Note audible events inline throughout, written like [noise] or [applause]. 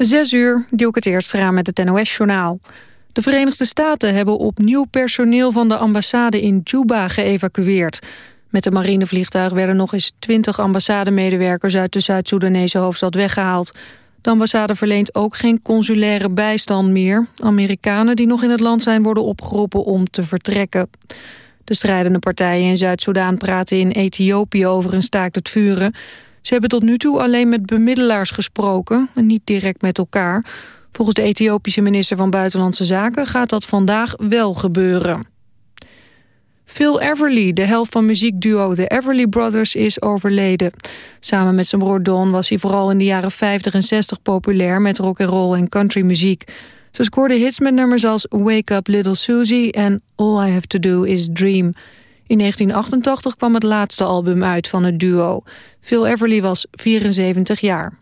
Zes uur, ik het eerst raam met het NOS-journaal. De Verenigde Staten hebben opnieuw personeel van de ambassade in Juba geëvacueerd. Met de marinevliegtuig werden nog eens twintig ambassademedewerkers uit de Zuid-Soedanese hoofdstad weggehaald. De ambassade verleent ook geen consulaire bijstand meer. Amerikanen die nog in het land zijn worden opgeroepen om te vertrekken. De strijdende partijen in Zuid-Soedan praten in Ethiopië over een staakt het vuren. Ze hebben tot nu toe alleen met bemiddelaars gesproken en niet direct met elkaar. Volgens de Ethiopische minister van Buitenlandse Zaken gaat dat vandaag wel gebeuren. Phil Everly, de helft van muziekduo The Everly Brothers, is overleden. Samen met zijn broer Don was hij vooral in de jaren 50 en 60 populair met rock and roll en country muziek. Ze scoorde hits met nummers als Wake Up Little Susie en All I Have To Do Is Dream. In 1988 kwam het laatste album uit van het duo. Phil Everly was 74 jaar.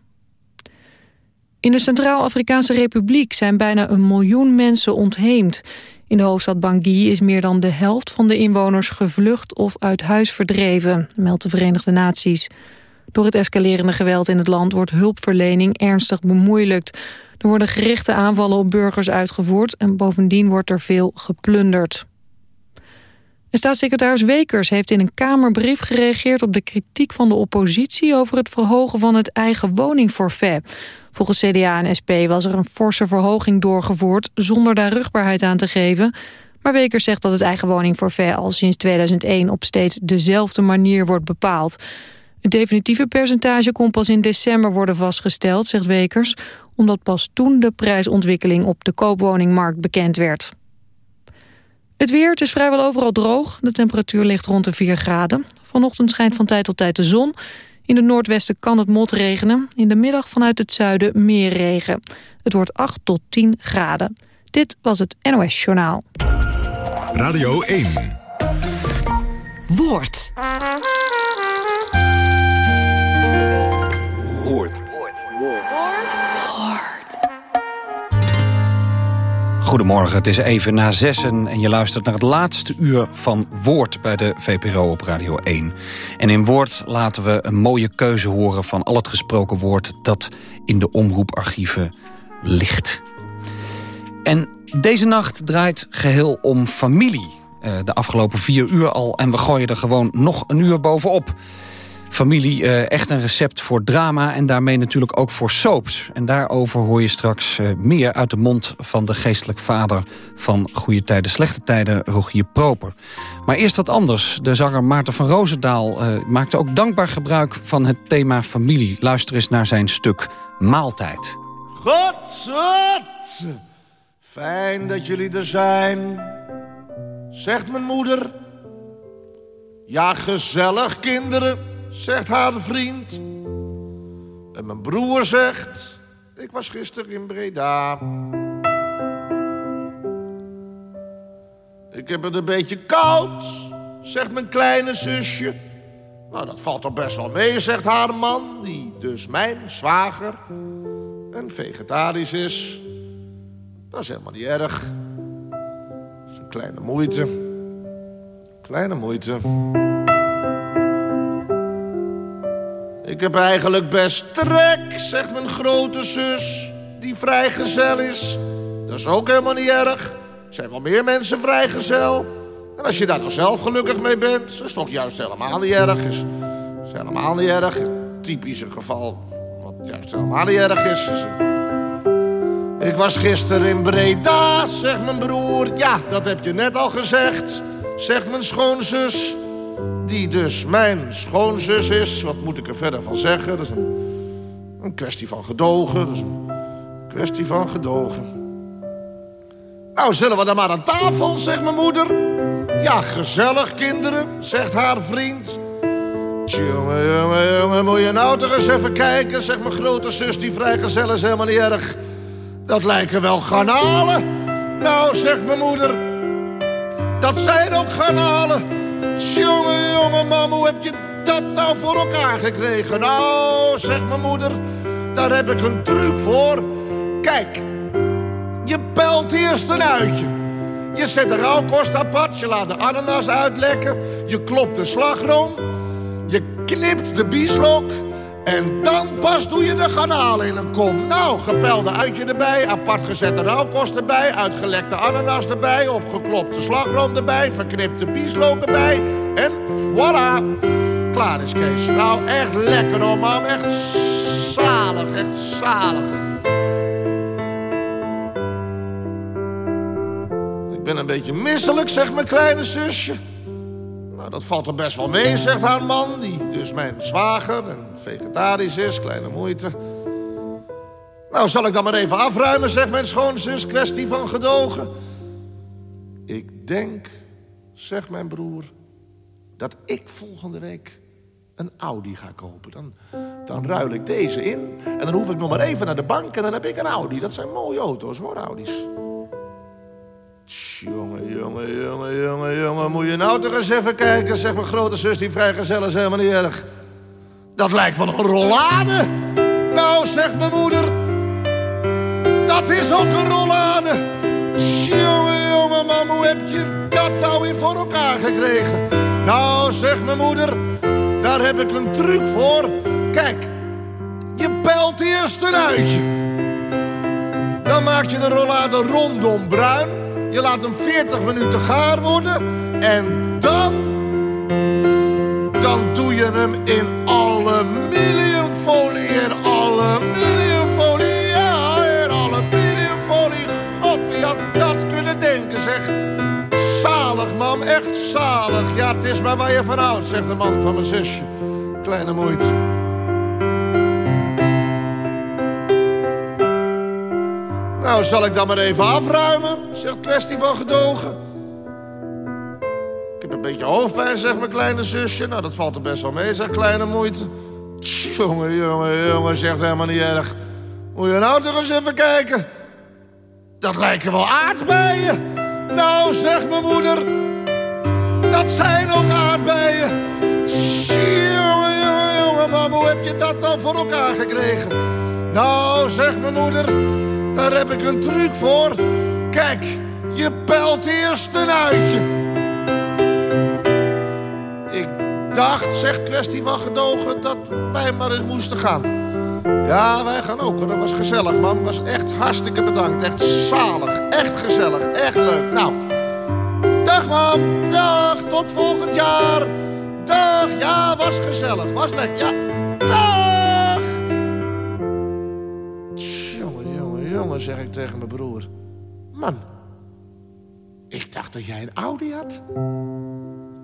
In de Centraal-Afrikaanse Republiek zijn bijna een miljoen mensen ontheemd. In de hoofdstad Bangui is meer dan de helft van de inwoners gevlucht of uit huis verdreven, meldt de Verenigde Naties. Door het escalerende geweld in het land wordt hulpverlening ernstig bemoeilijkt. Er worden gerichte aanvallen op burgers uitgevoerd en bovendien wordt er veel geplunderd. En staatssecretaris Wekers heeft in een Kamerbrief gereageerd op de kritiek van de oppositie over het verhogen van het eigen woningforfait. Volgens CDA en SP was er een forse verhoging doorgevoerd zonder daar rugbaarheid aan te geven. Maar Wekers zegt dat het eigen woningforfait al sinds 2001 op steeds dezelfde manier wordt bepaald. Het definitieve percentage kon pas in december worden vastgesteld, zegt Wekers, omdat pas toen de prijsontwikkeling op de koopwoningmarkt bekend werd. Het weer, het is vrijwel overal droog. De temperatuur ligt rond de 4 graden. Vanochtend schijnt van tijd tot tijd de zon. In het noordwesten kan het motregenen. In de middag vanuit het zuiden meer regen. Het wordt 8 tot 10 graden. Dit was het NOS Journaal. Radio 1. Woord. Woord. Goedemorgen, het is even na zessen en je luistert naar het laatste uur van Woord bij de VPRO op Radio 1. En in Woord laten we een mooie keuze horen van al het gesproken woord dat in de omroeparchieven ligt. En deze nacht draait geheel om familie. Eh, de afgelopen vier uur al en we gooien er gewoon nog een uur bovenop. Familie, uh, echt een recept voor drama en daarmee natuurlijk ook voor soaps. En daarover hoor je straks uh, meer uit de mond van de geestelijk vader... van Goede Tijden, Slechte Tijden, Rogier Proper. Maar eerst wat anders. De zanger Maarten van Roosendaal uh, maakte ook dankbaar gebruik van het thema familie. Luister eens naar zijn stuk Maaltijd. God! Fijn dat jullie er zijn, zegt mijn moeder. Ja, gezellig, kinderen zegt haar vriend. En mijn broer zegt, ik was gisteren in Breda. Ik heb het een beetje koud, zegt mijn kleine zusje. Nou, dat valt toch best wel mee, zegt haar man, die dus mijn zwager en vegetarisch is. Dat is helemaal niet erg. Dat is een kleine moeite. Kleine moeite. Ik heb eigenlijk best trek, zegt mijn grote zus, die vrijgezel is. Dat is ook helemaal niet erg. Er zijn wel meer mensen vrijgezel. En als je daar nou zelf gelukkig mee bent, is toch juist helemaal niet erg. Is, is helemaal niet erg. Typisch een geval wat juist helemaal niet erg is. Ik was gisteren in Breda, zegt mijn broer. Ja, dat heb je net al gezegd, zegt mijn schoonzus die dus mijn schoonzus is. Wat moet ik er verder van zeggen? Dat is een, kwestie van gedogen. Dat is een kwestie van gedogen. Nou, zullen we dan maar aan tafel, zegt mijn moeder. Ja, gezellig, kinderen, zegt haar vriend. Jongen, jongen, jongen, moet je nou toch eens even kijken, zegt mijn grote zus, die vrijgezel is helemaal niet erg. Dat lijken wel garnalen. Nou, zegt mijn moeder, dat zijn ook garnalen. Jongen, jongen, mam, hoe heb je dat nou voor elkaar gekregen? Nou, zegt mijn moeder, daar heb ik een truc voor. Kijk, je pelt eerst een uitje. Je zet de rauwkost apart, je laat de ananas uitlekken. Je klopt de slagroom. Je knipt de bieslook. En dan pas doe je de garnalen in een kom. Nou, gepelde uitje erbij, apart gezette rauwkost erbij... uitgelekte ananas erbij, opgeklopte slagroom erbij... verknipte bieslook erbij en voilà, klaar is Kees. Nou, echt lekker hoor, mam. Echt zalig, echt zalig. Ik ben een beetje misselijk, zegt mijn kleine zusje. Nou, dat valt er best wel mee, zegt haar man, die dus mijn zwager en vegetarisch is, kleine moeite. Nou, zal ik dan maar even afruimen, zegt mijn schoonzus, kwestie van gedogen. Ik denk, zegt mijn broer, dat ik volgende week een Audi ga kopen. Dan, dan ruil ik deze in en dan hoef ik nog maar even naar de bank en dan heb ik een Audi. Dat zijn mooie auto's hoor, Audi's. Jongen, jongen, jongen, jongen, jongen. Moet je nou toch eens even kijken, zegt mijn grote zus die vrijgezel is helemaal niet erg. Dat lijkt wel een rollade. Nou, zegt mijn moeder. Dat is ook een rollade. Jongen, jongen, man, hoe heb je dat nou weer voor elkaar gekregen? Nou, zegt mijn moeder, daar heb ik een truc voor. Kijk, je pelt eerst een uitje. Dan maak je de rollade rondom bruin. Je laat hem 40 minuten gaar worden. En dan... Dan doe je hem in aluminiumfolie. In aluminiumfolie. Ja, in aluminiumfolie. God, wie had dat kunnen denken, zeg. Zalig, mam. Echt zalig. Ja, het is maar waar je van houdt, zegt de man van mijn zusje. Kleine moeite. Nou, zal ik dan maar even afruimen, zegt kwestie van gedogen. Ik heb een beetje hoofdpijn, zegt mijn kleine zusje. Nou, dat valt er best wel mee, zegt kleine moeite. Jongen, jongen, jongen, zegt helemaal niet erg. Moet je nou toch eens even kijken? Dat lijken wel aardbeien. Nou, zegt mijn moeder, dat zijn ook aardbeien. Jongen, jongen, jongen, mam, hoe heb je dat dan voor elkaar gekregen? Nou, zegt mijn moeder, daar heb ik een truc voor. Kijk, je pelt eerst een uitje. Ik dacht, zegt kwestie van gedogen, dat wij maar eens moesten gaan. Ja, wij gaan ook. Dat was gezellig, man. Was echt hartstikke bedankt. Echt zalig. Echt gezellig. Echt leuk. Nou, dag, mam. Dag. Tot volgend jaar. Dag. Ja, was gezellig. Was lekker. Ja. Zeg ik tegen mijn broer. Man, ik dacht dat jij een Audi had.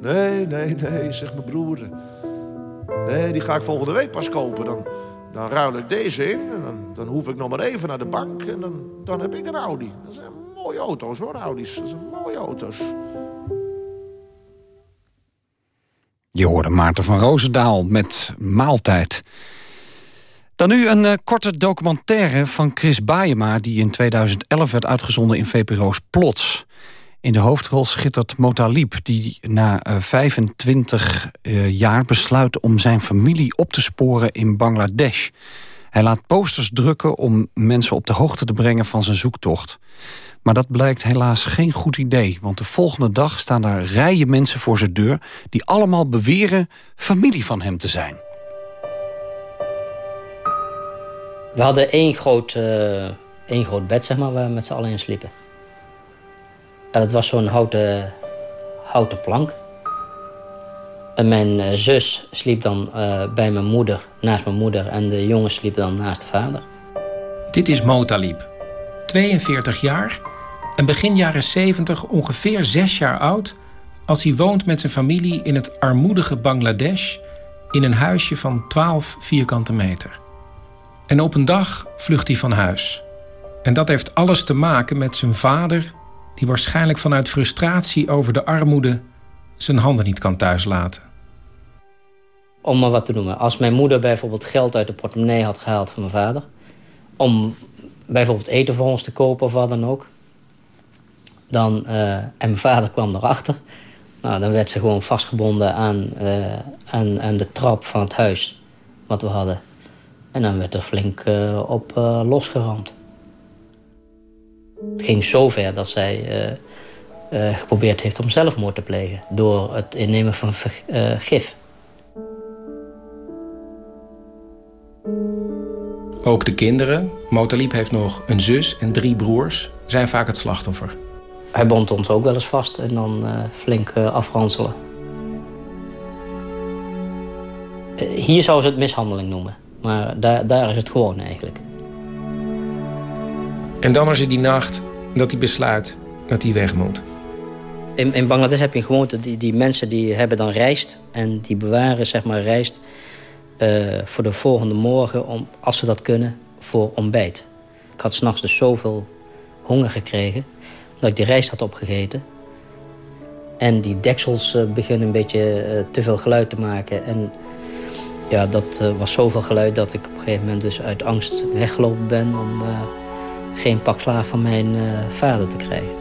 Nee, nee, nee, zegt mijn broer. Nee, die ga ik volgende week pas kopen. Dan, dan ruil ik deze in en dan, dan hoef ik nog maar even naar de bank en dan, dan heb ik een Audi. Dat zijn mooie auto's hoor, Audi's. Dat zijn mooie auto's. Je hoorde Maarten van Roosendaal met Maaltijd. Dan nu een uh, korte documentaire van Chris Baayema... die in 2011 werd uitgezonden in VPRO's Plots. In de hoofdrol schittert Motalib... die na uh, 25 uh, jaar besluit om zijn familie op te sporen in Bangladesh. Hij laat posters drukken om mensen op de hoogte te brengen van zijn zoektocht. Maar dat blijkt helaas geen goed idee. Want de volgende dag staan daar rijen mensen voor zijn deur... die allemaal beweren familie van hem te zijn. We hadden één groot, uh, één groot bed, zeg maar, waar we met z'n allen in sliepen. En dat was zo'n houten, houten plank. En mijn uh, zus sliep dan uh, bij mijn moeder, naast mijn moeder... en de jongen sliep dan naast de vader. Dit is Motalib, 42 jaar en begin jaren 70 ongeveer 6 jaar oud... als hij woont met zijn familie in het armoedige Bangladesh... in een huisje van 12 vierkante meter. En op een dag vlucht hij van huis. En dat heeft alles te maken met zijn vader... die waarschijnlijk vanuit frustratie over de armoede... zijn handen niet kan thuislaten. Om maar wat te noemen. Als mijn moeder bijvoorbeeld geld uit de portemonnee had gehaald van mijn vader... om bijvoorbeeld eten voor ons te kopen of wat dan ook... Dan, uh, en mijn vader kwam erachter. Nou, dan werd ze gewoon vastgebonden aan, uh, aan, aan de trap van het huis wat we hadden. En dan werd er flink uh, op losgeramd. Het ging zover dat zij geprobeerd heeft om zelfmoord te plegen... door het innemen van gif. Ook de kinderen, Motalib heeft nog een zus en drie broers, zijn vaak het slachtoffer. Hij bond ons ook wel eens vast en dan uh, flink uh, afranselen. hier zou ze het mishandeling noemen, maar daar, daar is het gewoon eigenlijk. En dan is er die nacht dat hij besluit dat hij weg moet. In, in Bangladesh heb je een gewoonte, die, die mensen die hebben dan rijst... en die bewaren zeg maar rijst uh, voor de volgende morgen... Om, als ze dat kunnen, voor ontbijt. Ik had s'nachts dus zoveel honger gekregen... dat ik die rijst had opgegeten. En die deksels uh, beginnen een beetje uh, te veel geluid te maken. En ja, dat was zoveel geluid dat ik op een gegeven moment dus uit angst weggelopen ben... om geen pak slaag van mijn vader te krijgen.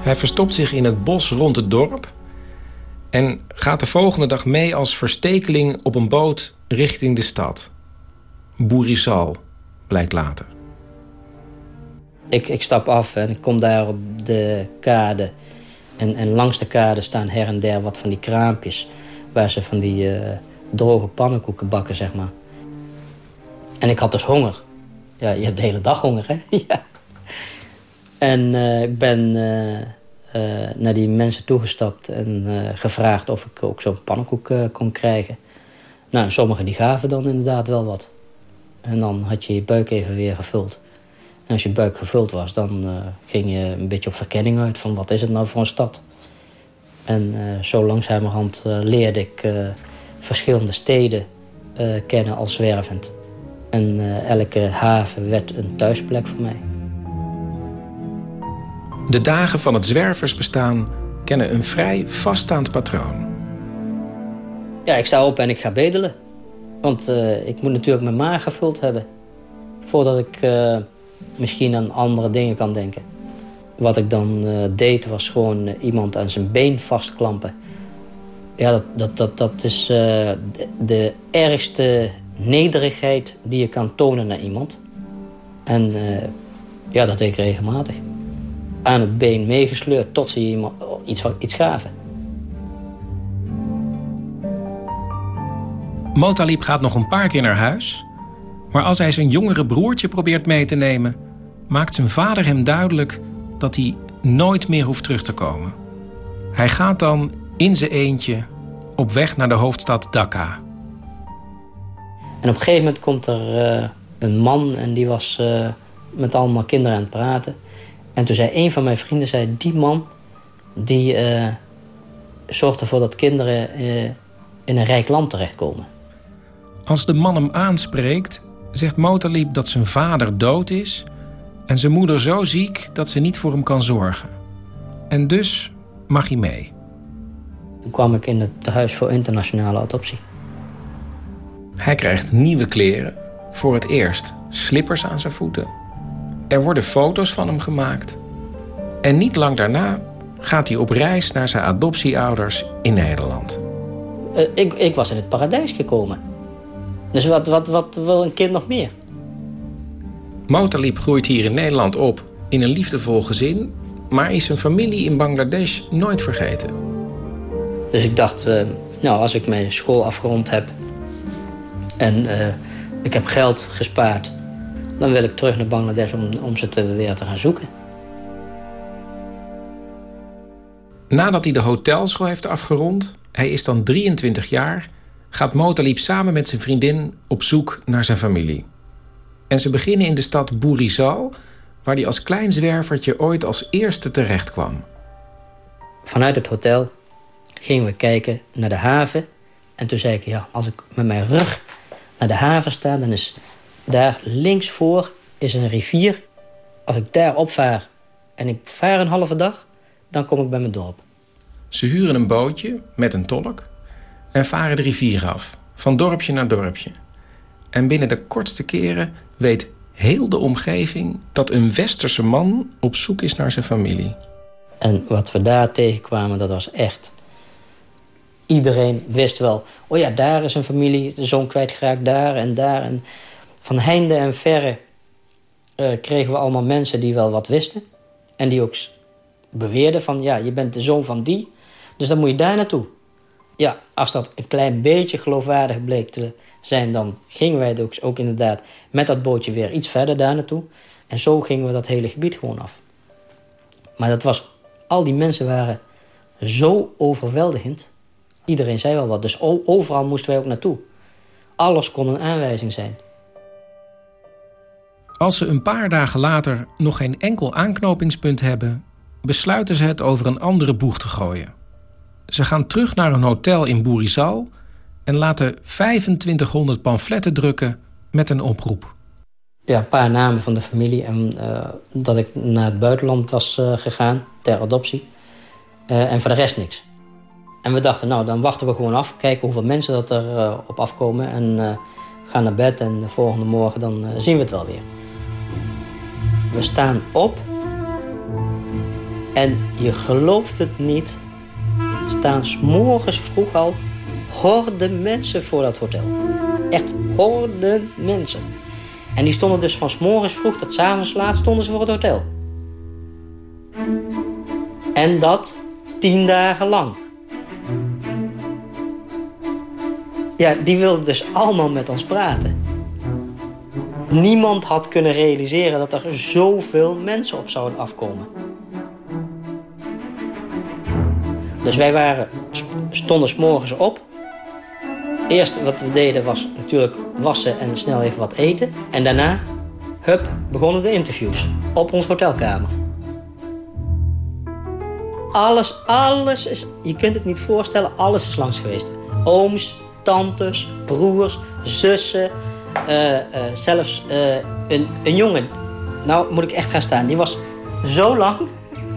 Hij verstopt zich in het bos rond het dorp en gaat de volgende dag mee als verstekeling op een boot richting de stad. Boerisal, blijkt later. Ik, ik stap af en ik kom daar op de kade. En, en langs de kade staan her en der wat van die kraampjes... waar ze van die droge pannenkoeken bakken, zeg maar. En ik had dus honger. Ja, je hebt de hele dag honger, hè? [laughs] ja. En uh, ik ben uh, uh, naar die mensen toegestapt en gevraagd of ik ook zo'n pannenkoek kon krijgen. Nou, sommigen die gaven dan inderdaad wel wat. En dan had je je buik even weer gevuld. En als je buik gevuld was, dan ging je een beetje op verkenning uit van wat is het nou voor een stad. En zo langzamerhand leerde ik verschillende steden kennen als zwervend. En elke haven werd een thuisplek voor mij. De dagen van het zwerversbestaan kennen een vrij vaststaand patroon. Ja, ik sta op en ik ga bedelen. Want uh, ik moet natuurlijk mijn maag gevuld hebben. Voordat ik misschien aan andere dingen kan denken. Wat ik dan deed was gewoon iemand aan zijn been vastklampen. Ja, dat, dat, dat, dat is de, de, ergste nederigheid die je kan tonen naar iemand. En ja, dat deed ik regelmatig aan het been meegesleurd tot ze iemand iets, iets gaven. Motalib gaat nog een paar keer naar huis. Maar als hij zijn jongere broertje probeert mee te nemen... maakt zijn vader hem duidelijk dat hij nooit meer hoeft terug te komen. Hij gaat dan in zijn eentje op weg naar de hoofdstad Dhaka. En op een gegeven moment komt er uh, een man en die was uh, met allemaal kinderen aan het praten. En toen zei een van mijn vrienden, zei, die man die uh, zorgt ervoor dat kinderen in een rijk land terechtkomen. Als de man hem aanspreekt, zegt Motalib dat zijn vader dood is... en zijn moeder zo ziek dat ze niet voor hem kan zorgen. En dus mag hij mee. Toen kwam ik in het tehuis voor internationale adoptie. Hij krijgt nieuwe kleren. Voor het eerst slippers aan zijn voeten er worden foto's van hem gemaakt. En niet lang daarna gaat hij op reis naar zijn adoptieouders in Nederland. Uh, ik, ik was in het paradijs gekomen. Dus wat, wat, wat wil een kind nog meer? Motalib groeit hier in Nederland op in een liefdevol gezin... maar is zijn familie in Bangladesh nooit vergeten. Dus ik dacht, uh, nou, als ik mijn school afgerond heb... en uh, ik heb geld gespaard dan wil ik terug naar Bangladesh om, om ze te, weer te gaan zoeken. Nadat hij de hotelschool heeft afgerond, hij is dan 23 jaar, gaat Motalib samen met zijn vriendin op zoek naar zijn familie. En ze beginnen in de stad Boerisal, waar hij als klein zwervertje ooit als eerste terecht kwam. Vanuit het hotel gingen we kijken naar de haven. En toen zei ik, ja, als ik met mijn rug naar de haven sta... dan is daar links voor is een rivier. Als ik daar opvaar en ik vaar een halve dag, dan kom ik bij mijn dorp. Ze huren een bootje met een tolk en varen de rivier af, van dorpje naar dorpje. En binnen de kortste keren weet heel de omgeving dat een westerse man op zoek is naar zijn familie. En wat we daar tegenkwamen, dat was echt... Iedereen wist wel, oh ja, daar is een familie, de zoon kwijtgeraakt, daar en daar. En van heinde en verre uh, kregen we allemaal mensen die wel wat wisten. En die ook beweerden van, ja, je bent de zoon van die. Dus dan moet je daar naartoe. ja, als dat een klein beetje geloofwaardig bleek te zijn... dan gingen wij ook, ook inderdaad met dat bootje weer iets verder daar naartoe. En zo gingen we dat hele gebied gewoon af. Maar dat was, al die mensen waren zo overweldigend. Iedereen zei wel wat, dus overal moesten wij ook naartoe. Alles kon een aanwijzing zijn. Als ze een paar dagen later nog geen enkel aanknopingspunt hebben, besluiten ze het over een andere boeg te gooien. Ze gaan terug naar een hotel in Boerizal en laten 2500 pamfletten drukken met een oproep. Ja, een paar namen van de familie en uh, dat ik naar het buitenland was uh, gegaan ter adoptie. Uh, en voor de rest niks. En we dachten, nou, dan wachten we gewoon af, kijken hoeveel mensen dat er op afkomen en gaan naar bed en de volgende morgen dan zien we het wel weer. We staan op en je gelooft het niet, staan s'morgens vroeg al horden mensen voor dat hotel. Echt horden mensen. En die stonden dus van s'morgens vroeg tot s'avonds laat stonden ze voor het hotel. En dat tien dagen lang. Ja, die wilden dus allemaal met ons praten. Niemand had kunnen realiseren dat er zoveel mensen op zouden afkomen. Dus wij waren, stonden s morgens op. Eerst wat we deden was natuurlijk wassen en snel even wat eten. En daarna, hup, begonnen de interviews op ons hotelkamer. Alles, alles is, je kunt het niet voorstellen, alles is langs geweest. Ooms, tantes, broers, zussen, uh, uh, zelfs uh, een, een jongen. Nou moet ik echt gaan staan. Die was zo lang.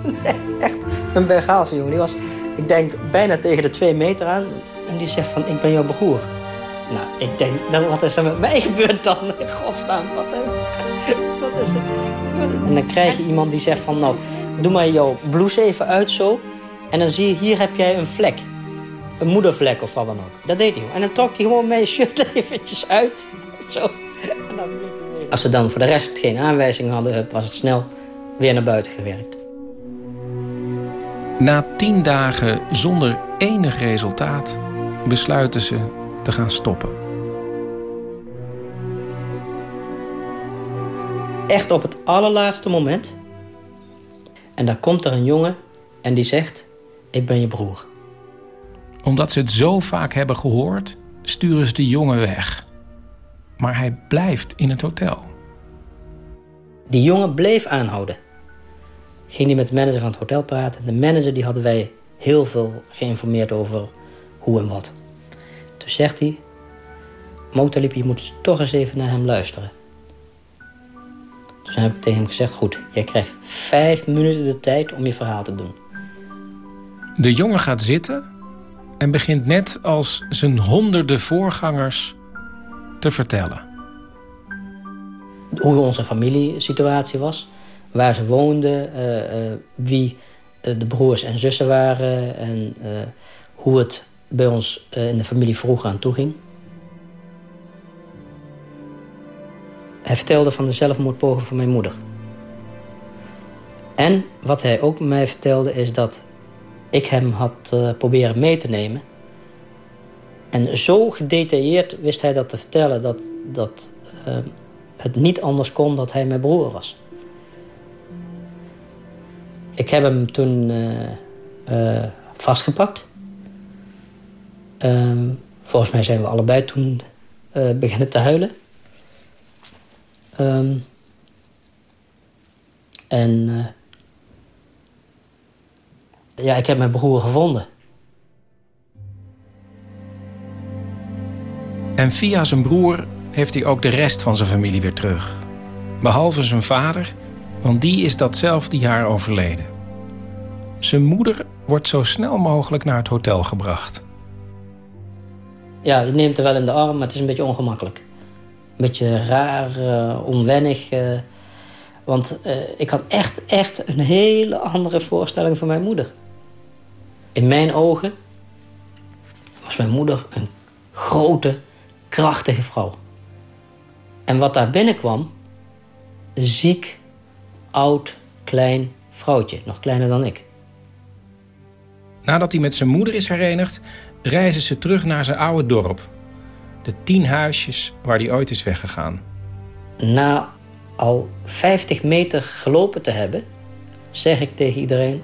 [laughs] echt een Bengaalse jongen. Die was, ik denk, bijna tegen de twee meter aan. En die zegt van, ik ben jouw broer. Nou, ik denk, dan, wat is er met mij [laughs] gebeurd dan? In godsnaam, wat, [laughs] wat is? En dan krijg je iemand die zegt van, nou, doe maar jouw blouse even uit zo. En dan zie je, hier heb jij een vlek. Een moedervlek of wat dan ook. Dat deed hij. En dan trok hij gewoon mijn shirt [laughs] eventjes uit. Zo. En dan Als ze dan voor de rest geen aanwijzing hadden, was het snel weer naar buiten gewerkt. Na tien dagen zonder enig resultaat besluiten ze te gaan stoppen. Echt op het allerlaatste moment. En dan komt er een jongen en die zegt: Ik ben je broer. Omdat ze het zo vaak hebben gehoord, sturen ze de jongen weg. Maar hij blijft in het hotel. Die jongen bleef aanhouden. Ging hij met de manager van het hotel praten. De manager die hadden wij heel veel geïnformeerd over hoe en wat. Toen zegt hij... Motalip, je moet toch eens even naar hem luisteren. Toen heb ik tegen hem gezegd... Goed, jij krijgt vijf minuten de tijd om je verhaal te doen. De jongen gaat zitten en begint net als zijn honderden voorgangers te vertellen. Hoe onze familiesituatie was, waar ze woonden, uh, uh, wie uh, de broers en zussen waren en hoe het bij ons in de familie vroeger aan toe ging. Hij vertelde van de zelfmoordpoging van mijn moeder. En wat hij ook mij vertelde is dat ik hem had proberen mee te nemen en zo gedetailleerd wist hij dat te vertellen... dat, dat uh, het niet anders kon dat hij mijn broer was. Ik heb hem toen uh, uh, vastgepakt. Ehm, volgens mij zijn we allebei toen beginnen te huilen. Um, en ja, ik heb mijn broer gevonden. En via zijn broer heeft hij ook de rest van zijn familie weer terug. Behalve zijn vader, want die is datzelfde jaar overleden. Zijn moeder wordt zo snel mogelijk naar het hotel gebracht. Ja, je neemt er wel in de arm, maar het is een beetje ongemakkelijk. Een beetje raar, uh, onwennig. Uh, want uh, ik had echt, echt een hele andere voorstelling van mijn moeder. In mijn ogen was mijn moeder een grote, krachtige vrouw. En wat daar binnenkwam, ziek, oud, klein vrouwtje, nog kleiner dan ik. Nadat hij met zijn moeder is herenigd, reizen ze terug naar zijn oude dorp. De tien huisjes waar hij ooit is weggegaan. Na al 50 meter gelopen te hebben, zeg ik tegen iedereen: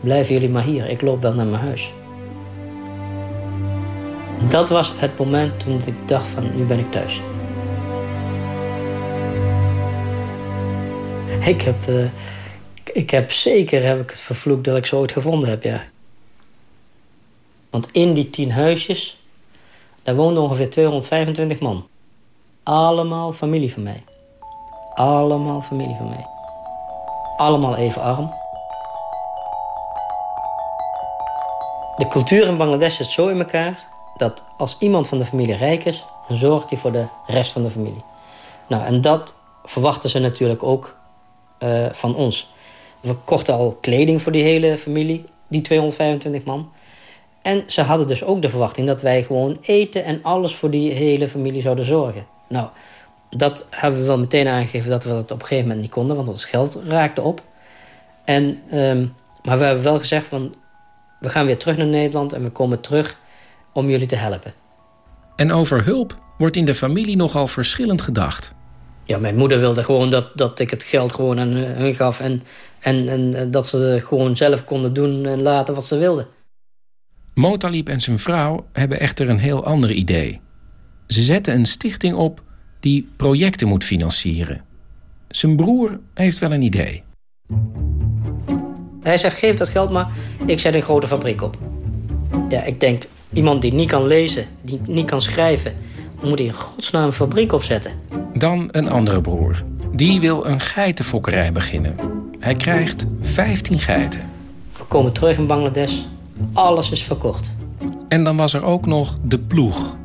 blijven jullie maar hier, ik loop wel naar mijn huis. Dat was het moment toen ik dacht van nu ben ik thuis. Ik heb, uh, ik heb zeker heb ik het vervloekt dat ik zo ooit gevonden heb, ja. Want in die tien huisjes, daar woonden ongeveer 225 man. Allemaal familie van mij. Allemaal familie van mij. Allemaal even arm. De cultuur in Bangladesh zit zo in elkaar dat als iemand van de familie rijk is, dan zorgt hij voor de rest van de familie. Nou, en dat verwachten ze natuurlijk ook uh, van ons. We kochten al kleding voor die hele familie, die 225 man. En ze hadden dus ook de verwachting dat wij gewoon eten en alles voor die hele familie zouden zorgen. Nou, dat hebben we wel meteen aangegeven dat we dat op een gegeven moment niet konden, want ons geld raakte op. En, um, maar we hebben wel gezegd van, we gaan weer terug naar Nederland en we komen terug om jullie te helpen. En over hulp wordt in de familie nogal verschillend gedacht. Ja, mijn moeder wilde gewoon dat, dat ik het geld gewoon aan hun gaf... En, en, en dat ze gewoon zelf konden doen en laten wat ze wilden. Motalib en zijn vrouw hebben echter een heel ander idee. Ze zetten een stichting op die projecten moet financieren. Zijn broer heeft wel een idee. Hij zegt, geef dat geld maar, ik zet een grote fabriek op. Ja, ik denk, iemand die niet kan lezen, die niet kan schrijven... moet hij in godsnaam een fabriek opzetten. Dan een andere broer. Die wil een geitenfokkerij beginnen. Hij krijgt 15 geiten. We komen terug in Bangladesh. Alles is verkocht. En dan was er ook nog de ploeg.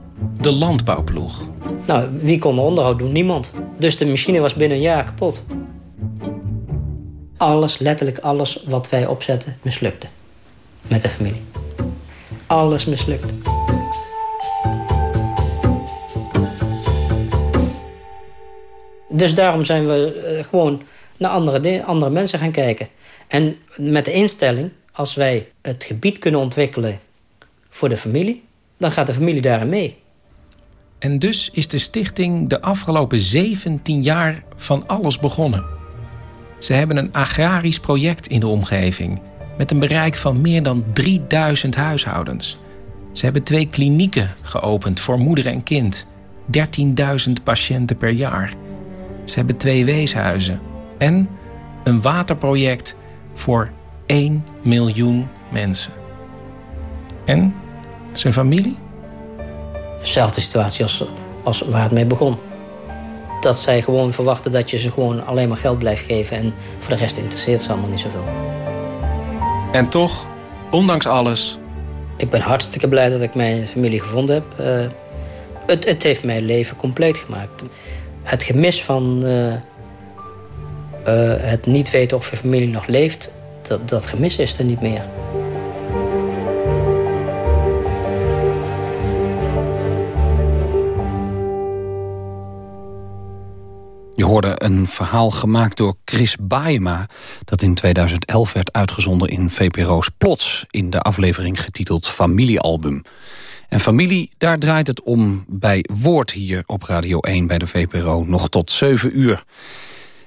De landbouwploeg. Nou, wie kon de onderhoud doen? Niemand. Dus de machine was binnen een jaar kapot. Alles, letterlijk alles wat wij opzetten, mislukte. Met de familie. Alles mislukte. Dus daarom zijn we eh, gewoon naar andere, andere mensen gaan kijken. En met de instelling, als wij het gebied kunnen ontwikkelen voor de familie... dan gaat de familie daarin mee. En dus is de stichting de afgelopen 17 jaar van alles begonnen. Ze hebben een agrarisch project in de omgeving... met een bereik van meer dan 3000 huishoudens. Ze hebben twee klinieken geopend voor moeder en kind. 13.000 patiënten per jaar. Ze hebben twee weeshuizen. En een waterproject voor 1 miljoen mensen. En zijn familie? Dezelfde situatie als, als waar het mee begon. Dat zij gewoon verwachten dat je ze gewoon alleen maar geld blijft geven... en voor de rest interesseert ze allemaal niet zoveel. En toch, ondanks alles... Ik ben hartstikke blij dat ik mijn familie gevonden heb. Uh, het, het heeft mijn leven compleet gemaakt. Het gemis van uh, uh, het niet weten of je familie nog leeft... dat, dat gemis is er niet meer. Je hoorde een verhaal gemaakt door Chris Baema... dat in 2011 werd uitgezonden in VPRO's Plots... in de aflevering getiteld Familiealbum. En familie, daar draait het om bij Woord hier op Radio 1 bij de VPRO... nog tot 7 uur.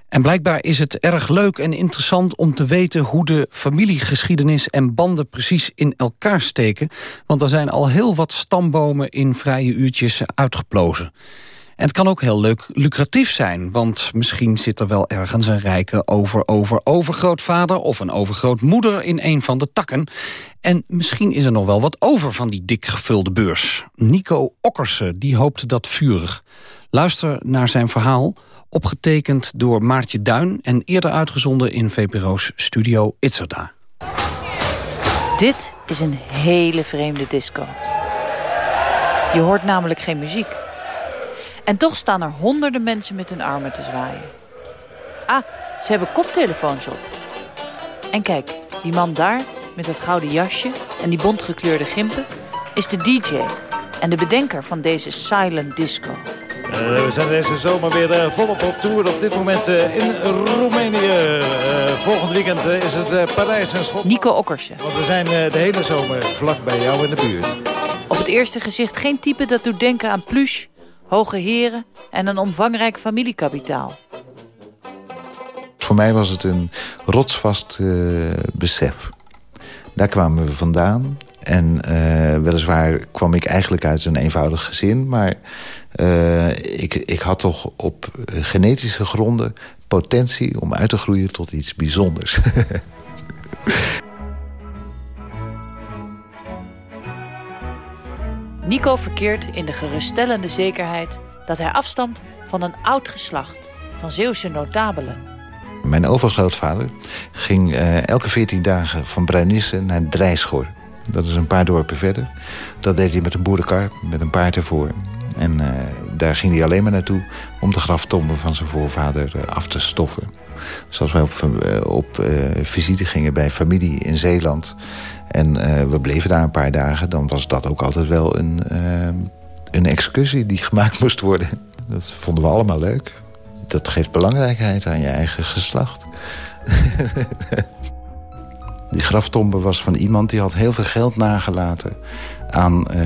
En blijkbaar is het erg leuk en interessant om te weten... hoe de familiegeschiedenis en banden precies in elkaar steken. Want er zijn al heel wat stambomen in vrije uurtjes uitgeplozen. En het kan ook heel leuk lucratief zijn, want misschien zit er wel ergens een rijke over-over-overgrootvader of een overgrootmoeder in een van de takken. En misschien is er nog wel wat over van die dik gevulde beurs. Nico Okkersen, die hoopte dat vurig. Luister naar zijn verhaal, opgetekend door Maartje Duin... en eerder uitgezonden in VPRO's studio Itzerda. Dit is een hele vreemde disco. Je hoort namelijk geen muziek. En toch staan er honderden mensen met hun armen te zwaaien. Ah, ze hebben koptelefoons op. En kijk, die man daar met dat gouden jasje en die bontgekleurde gimpen... is de DJ en de bedenker van deze silent disco. Uh, we zijn deze zomer weer uh, volop op tour. Op dit moment uh, in Roemenië. volgend weekend is het Parijs en Schotland. Nico Okkersen. Want we zijn de hele zomer vlak bij jou in de buurt. het eerste gezicht geen type dat doet denken aan plush, hoge heren en een omvangrijk familiekapitaal. Voor mij was het een rotsvast uh, besef. Daar kwamen we vandaan. En uh, weliswaar kwam ik eigenlijk uit een eenvoudig gezin... maar uh, ik, ik had toch op genetische gronden potentie om uit te groeien tot iets bijzonders. [laughs] Nico verkeert in de geruststellende zekerheid dat hij afstamt van een oud geslacht van Zeeuwse notabelen. Mijn overgrootvader ging uh, elke 14 dagen van Bruinisse naar Drijschoor. Dat is een paar dorpen verder. Dat deed hij met een boerenkar, met een paard ervoor. En uh, daar ging hij alleen maar naartoe om de graftomben van zijn voorvader uh, af te stoffen. Dus als wij op, op visite gingen bij familie in Zeeland... en we bleven daar een paar dagen... dan was dat ook altijd wel een, een excursie die [laughs] gemaakt moest worden. Dat vonden we allemaal leuk. Dat geeft belangrijkheid aan je eigen geslacht. [laughs] die graftombe was van iemand die had heel veel geld nagelaten aan uh,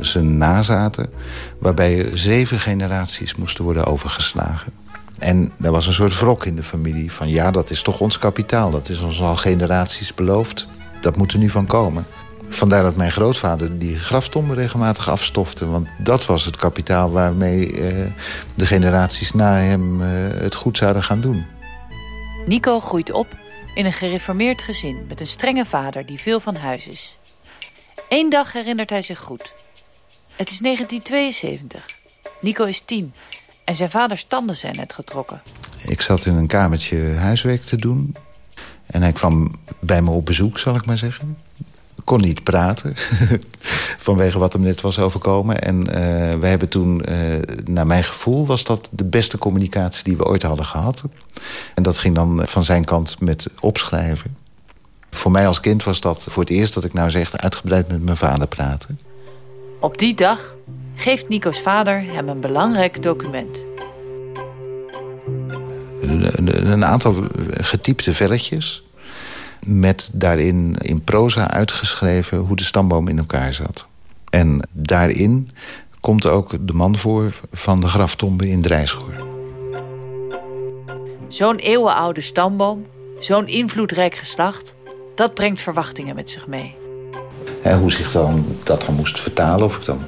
zijn nazaten... waarbij zeven generaties moesten worden overgeslagen. En er was een soort wrok in de familie van... ja, dat is toch ons kapitaal, dat is ons al generaties beloofd. Dat moet er nu van komen. Vandaar dat mijn grootvader die graftombe regelmatig afstofte. Want dat was het kapitaal waarmee uh, de generaties na hem uh, het goed zouden gaan doen. Nico groeit op in een gereformeerd gezin... met een strenge vader die veel van huis is. Eén dag herinnert hij zich goed. Het is 1972. Nico is tien en zijn vaders tanden zijn net getrokken. Ik zat in een kamertje huiswerk te doen. En hij kwam bij me op bezoek, zal ik maar zeggen kon niet praten. [laughs] vanwege wat hem net was overkomen. En uh, we hebben toen, uh, naar mijn gevoel... was dat de beste communicatie die we ooit hadden gehad. En dat ging dan van zijn kant met opschrijven. Voor mij als kind was dat voor het eerst dat ik nou zeg... uitgebreid met mijn vader praten. Op die dag geeft Nico's vader hem een belangrijk document. Een, aantal getypte velletjes met daarin in proza uitgeschreven hoe de stamboom in elkaar zat. En daarin komt ook de man voor van de graftombe in Drijschoor. Zo'n eeuwenoude stamboom, zo'n invloedrijk geslacht... dat brengt verwachtingen met zich mee. En hoe zich dan dat dan moest vertalen, of ik dan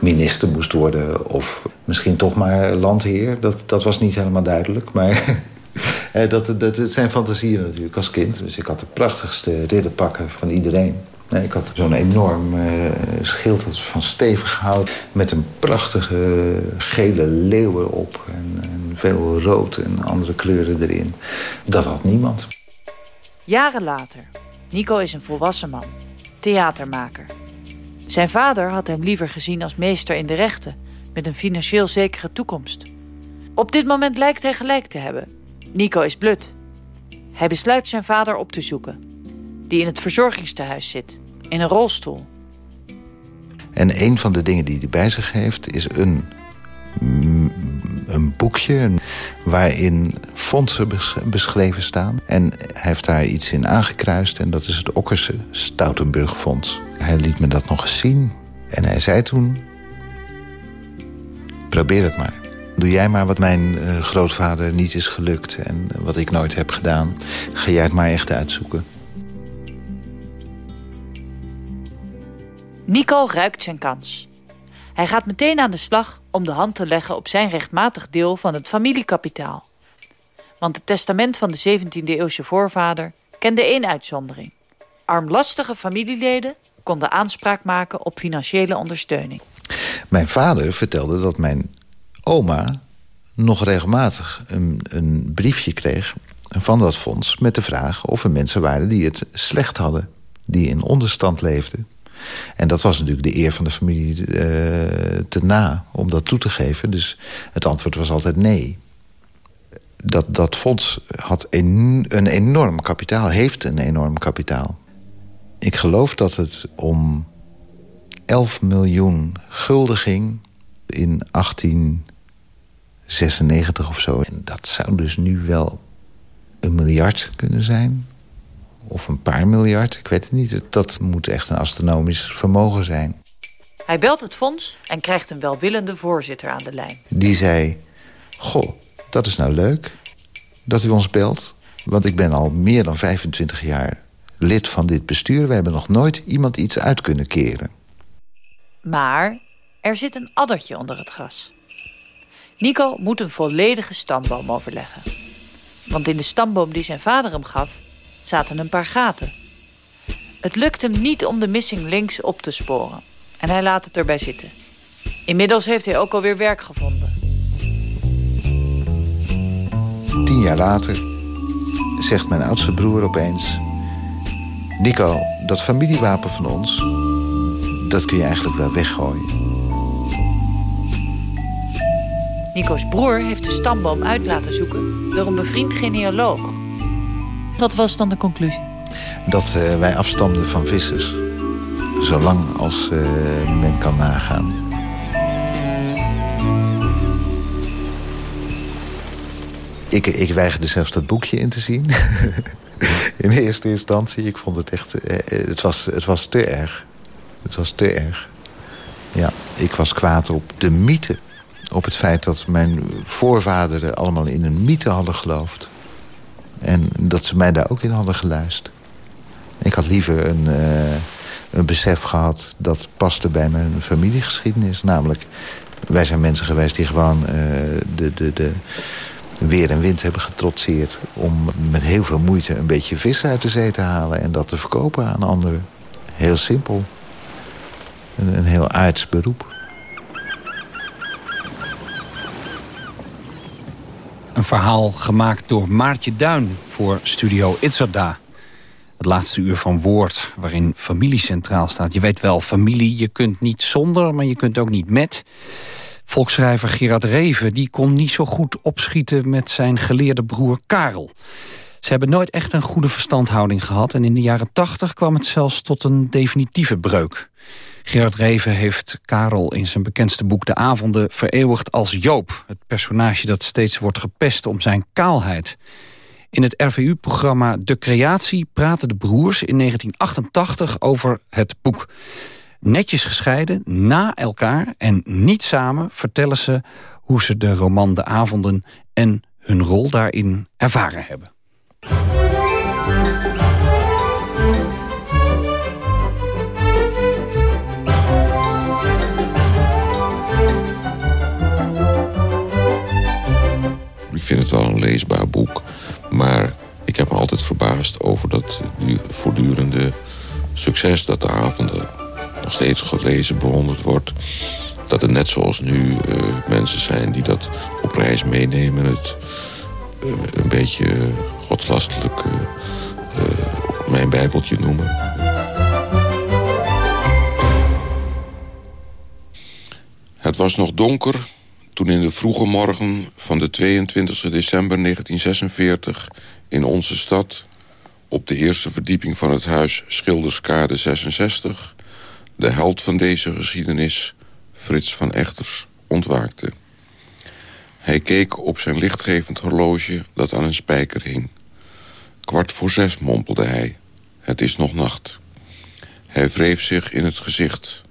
minister moest worden... of misschien toch maar landheer, dat, dat was niet helemaal duidelijk. Maar [laughs] dat, dat, het zijn fantasieën natuurlijk als kind. Dus ik had de prachtigste ridderpakken van iedereen. Ik had zo'n enorm uh, schild van stevig hout... met een prachtige gele leeuw erop. En, veel rood en andere kleuren erin. Dat had niemand. Jaren later. Nico is een volwassen man. Theatermaker. Zijn vader had hem liever gezien als meester in de rechten... met een financieel zekere toekomst. Op dit moment lijkt hij gelijk te hebben... Nico is blut. Hij besluit zijn vader op te zoeken. Die in het verzorgingstehuis zit. In een rolstoel. En een van de dingen die hij bij zich heeft is een, een boekje waarin fondsen beschreven staan. En hij heeft daar iets in aangekruist en dat is het Okkerse Stoutenburg Fonds. Hij liet me dat nog eens zien en hij zei toen... probeer het maar. Doe jij maar wat mijn uh, grootvader niet is gelukt en wat ik nooit heb gedaan. Ga jij het maar echt uitzoeken. Nico ruikt zijn kans. Hij gaat meteen aan de slag om de hand te leggen op zijn rechtmatig deel van het familiekapitaal. Want het testament van de 17e-eeuwse voorvader kende één uitzondering. Armlastige familieleden konden aanspraak maken op financiële ondersteuning. Mijn vader vertelde dat mijn oma nog regelmatig een, een briefje kreeg van dat fonds... met de vraag of er mensen waren die het slecht hadden. Die in onderstand leefden. En dat was natuurlijk de eer van de familie uh, te na om dat toe te geven. Dus het antwoord was altijd nee. Dat, dat fonds had een, een enorm kapitaal, heeft een enorm kapitaal. Ik geloof dat het om 11 miljoen gulden ging in 18 96 of zo. En dat zou dus nu wel een miljard kunnen zijn. Of een paar miljard, ik weet het niet. Dat moet echt een astronomisch vermogen zijn. Hij belt het fonds en krijgt een welwillende voorzitter aan de lijn. Die zei, goh, dat is nou leuk dat u ons belt. Want ik ben al meer dan 25 jaar lid van dit bestuur. We hebben nog nooit iemand iets uit kunnen keren. Maar er zit een addertje onder het gras. Nico moet een volledige stamboom overleggen. Want in de stamboom die zijn vader hem gaf, zaten een paar gaten. Het lukt hem niet om de missing links op te sporen. En hij laat het erbij zitten. Inmiddels heeft hij ook alweer werk gevonden. Tien jaar later zegt mijn oudste broer opeens... Nico, dat familiewapen van ons... dat kun je eigenlijk wel weggooien. Nico's broer heeft de stamboom uit laten zoeken door een bevriend genealoog. Wat was dan de conclusie? Dat uh, wij afstamden van vissers. Zolang als uh, men kan nagaan. Ik, ik weigerde zelfs dat boekje in te zien. [laughs] in eerste instantie. Ik vond het echt... Uh, het, was, het was te erg. Het was te erg. Ja, ik was kwaad op de mythe op het feit dat mijn voorvaderen allemaal in een mythe hadden geloofd. En dat ze mij daar ook in hadden geluisterd. Ik had liever een, uh, een besef gehad dat paste bij mijn familiegeschiedenis. Namelijk, wij zijn mensen geweest die gewoon de, de, de weer en wind hebben getrotseerd... om met heel veel moeite een beetje vis uit de zee te halen... en dat te verkopen aan anderen. Heel simpel. Een, heel aards beroep. Een verhaal gemaakt door Maartje Duin voor Studio Itzerda. Het laatste uur van Woord, waarin familie centraal staat. Je weet wel, familie, je kunt niet zonder, maar je kunt ook niet met. Volksschrijver Gerard Reven die kon niet zo goed opschieten met zijn geleerde broer Karel. Ze hebben nooit echt een goede verstandhouding gehad... en in de jaren tachtig kwam het zelfs tot een definitieve breuk. Gerard Reven heeft Karel in zijn bekendste boek De Avonden vereeuwigd als Joop. Het personage dat steeds wordt gepest om zijn kaalheid. In het RVU-programma De Creatie praten de broers in 1988 over het boek. Netjes gescheiden, na elkaar en niet samen vertellen ze hoe ze de roman De Avonden en hun rol daarin ervaren hebben. Ik vind het wel een leesbaar boek. Maar ik heb me altijd verbaasd over dat voortdurende succes... dat de avonden nog steeds gelezen, bewonderd wordt. Dat er net zoals nu uh, mensen zijn die dat op reis meenemen... het uh, een beetje godslastelijk uh, mijn bijbeltje noemen. Het was nog donker toen in de vroege morgen van de 22 december 1946 in onze stad... op de eerste verdieping van het huis Schilderskade 66... de held van deze geschiedenis, Frits van Echters, ontwaakte. Hij keek op zijn lichtgevend horloge dat aan een spijker hing. Kwart voor zes, mompelde hij. Het is nog nacht. Hij wreef zich in het gezicht.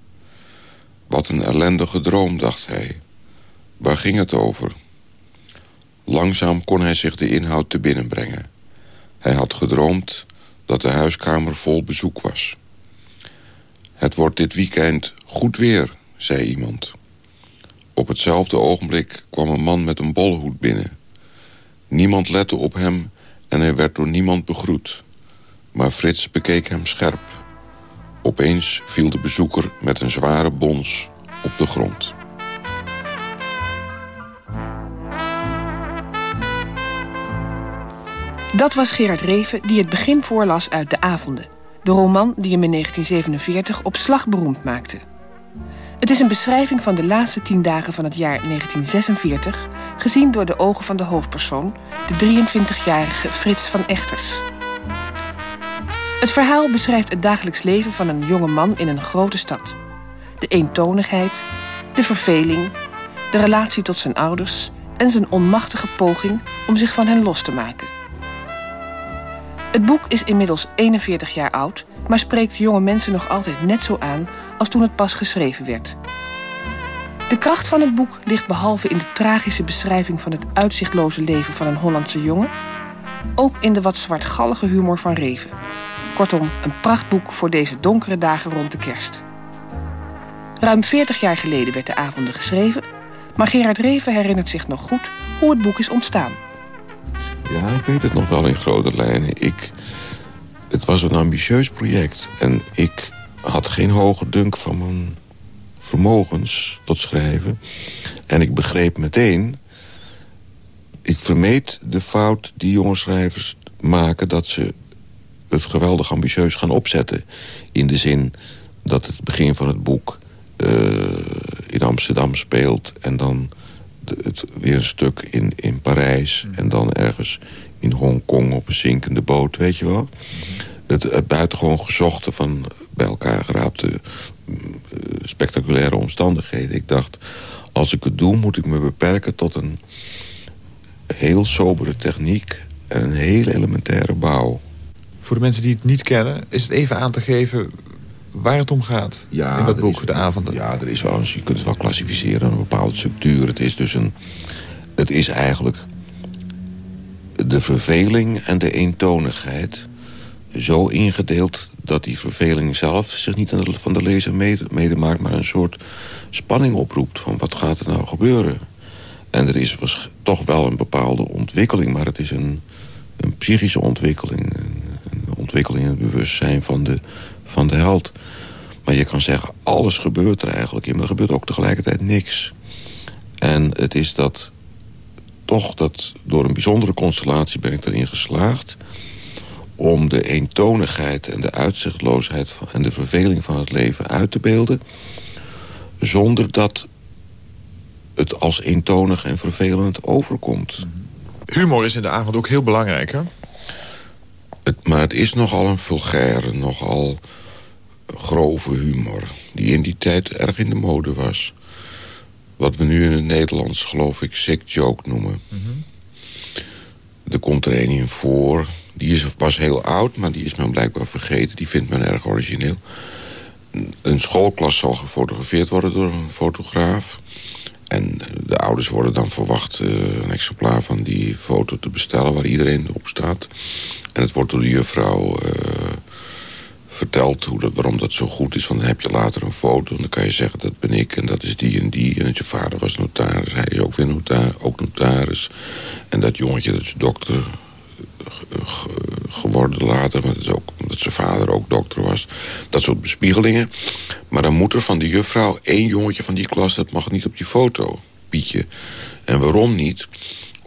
Wat een ellendige droom, dacht hij... Waar ging het over? Langzaam kon hij zich de inhoud te binnen brengen. Hij had gedroomd dat de huiskamer vol bezoek was. Het wordt dit weekend goed weer, zei iemand. Op hetzelfde ogenblik kwam een man met een bolhoed binnen. Niemand lette op hem en hij werd door niemand begroet. Maar Frits bekeek hem scherp. Opeens viel de bezoeker met een zware bons op de grond. Dat was Gerard Reven die het begin voorlas uit De Avonden. De roman die hem in 1947 op slag beroemd maakte. Het is een beschrijving van de laatste tien dagen van het jaar 1946... gezien door de ogen van de hoofdpersoon, de 23-jarige Frits van Echters. Het verhaal beschrijft het dagelijks leven van een jonge man in een grote stad. De eentonigheid, de verveling, de relatie tot zijn ouders... en zijn onmachtige poging om zich van hen los te maken. Het boek is inmiddels 41 jaar oud, maar spreekt jonge mensen nog altijd net zo aan als toen het pas geschreven werd. De kracht van het boek ligt behalve in de tragische beschrijving van het uitzichtloze leven van een Hollandse jongen, ook in de wat zwartgallige humor van Reven. Kortom, een prachtboek voor deze donkere dagen rond de kerst. Ruim 40 jaar geleden werd de avonden geschreven, maar Gerard Reven herinnert zich nog goed hoe het boek is ontstaan. Ja, ik weet het nog wel in grote lijnen. Ik, het was een ambitieus project en ik had geen hoge dunk van mijn vermogens tot schrijven. En ik begreep meteen... Ik vermeed de fout die jonge schrijvers maken... dat ze het geweldig ambitieus gaan opzetten. In de zin dat het begin van het boek uh, in Amsterdam speelt... en dan het, weer een stuk in, in Parijs... Mm. en dan ergens in Hongkong op een zinkende boot, weet je wel. Het, het buitengewoon gezochte van bij elkaar geraapte eh, spectaculaire omstandigheden. Ik dacht, als ik het doe, moet ik me beperken tot een heel sobere techniek... en een hele elementaire bouw. Voor de mensen die het niet kennen, is het even aan te geven waar het om gaat ja, in dat boek, De Avonden. Ja, er is wel, je kunt het wel klassificeren, een bepaalde structuur. Het is dus een... Het is eigenlijk de verveling en de eentonigheid zo ingedeeld dat die verveling zelf zich niet van de lezer mede, maakt... maar een soort spanning oproept van wat gaat er nou gebeuren. En er is was toch wel een bepaalde ontwikkeling... maar het is een, een psychische ontwikkeling. Een ontwikkeling in het bewustzijn van de, van de held. Maar je kan zeggen, alles gebeurt er eigenlijk in... maar er gebeurt ook tegelijkertijd niks. En het is dat toch dat door een bijzondere constellatie ben ik erin geslaagd om de eentonigheid en de uitzichtloosheid van, en de verveling van het leven uit te beelden... zonder dat het als eentonig en vervelend overkomt. Humor is in de avond ook heel belangrijk, hè? Het, maar het is nogal een vulgaire, nogal grove humor... die in die tijd erg in de mode was. Wat we nu in het Nederlands, geloof ik, sick joke noemen. Mm Er komt er een in voor die is, was heel oud, maar die is men blijkbaar vergeten. Die vindt men erg origineel. Een schoolklas zal gefotografeerd worden door een fotograaf. En de ouders worden dan verwacht uh, een exemplaar van die foto te bestellen... waar iedereen op staat. En het wordt door de juffrouw uh, verteld hoe dat, waarom dat zo goed is. Want dan heb je later een foto en dan kan je zeggen... dat ben ik en dat is die en die. En dat je vader was notaris, hij is ook weer notaris, ook notaris. En dat jongetje, dat is dokter geworden later. Maar dat is ook omdat zijn vader ook dokter was. Dat soort bespiegelingen. Maar dan moet er van de juffrouw één jongetje van die klas... dat mag niet op die foto, Pietje. En waarom niet?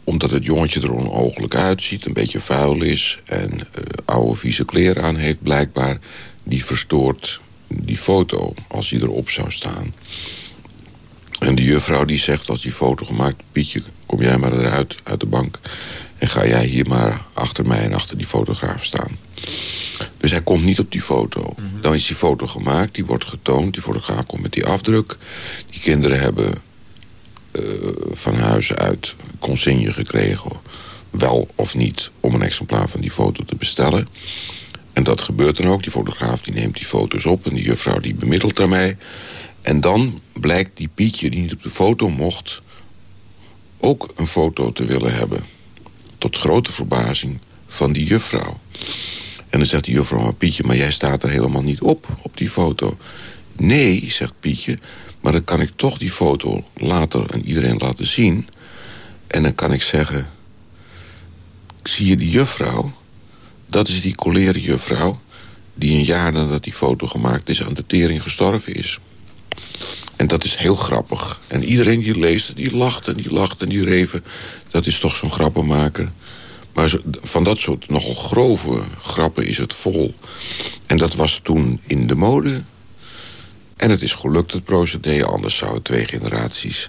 Omdat het jongetje er onogelijk uitziet, een beetje vuil is... en uh, oude vieze kleren aan heeft blijkbaar. Die verstoort die foto als die erop zou staan. En de juffrouw die zegt als die foto gemaakt... Pietje, kom jij maar eruit uit de bank. En ga jij hier maar achter mij en achter die fotograaf staan. Dus hij komt niet op die foto. Mhm. Dan is die foto gemaakt, die wordt getoond. Die fotograaf komt met die afdruk. Die kinderen hebben van huis uit consigne gekregen... wel of niet om een exemplaar van die foto te bestellen. En dat gebeurt dan ook. Die fotograaf die neemt die foto's op... en die juffrouw die bemiddelt daarmee. En dan blijkt die Pietje die niet op de foto mocht... ook een foto te willen hebben tot grote verbazing van die juffrouw. En dan zegt die juffrouw, maar Pietje, maar jij staat er helemaal niet op, op die foto. Nee, zegt Pietje, maar dan kan ik toch die foto later aan iedereen laten zien. En dan kan ik zeggen, zie je die juffrouw? Dat is die colère juffrouw die een jaar nadat die foto gemaakt is aan de tering gestorven is. En dat is heel grappig. En iedereen die leest die lacht en die lacht en die reven. Dat is toch zo'n grappenmaker. Maar van dat soort nogal grove grappen is het vol. En dat was toen in de mode. En het is gelukt, het procedé. Anders zouden twee generaties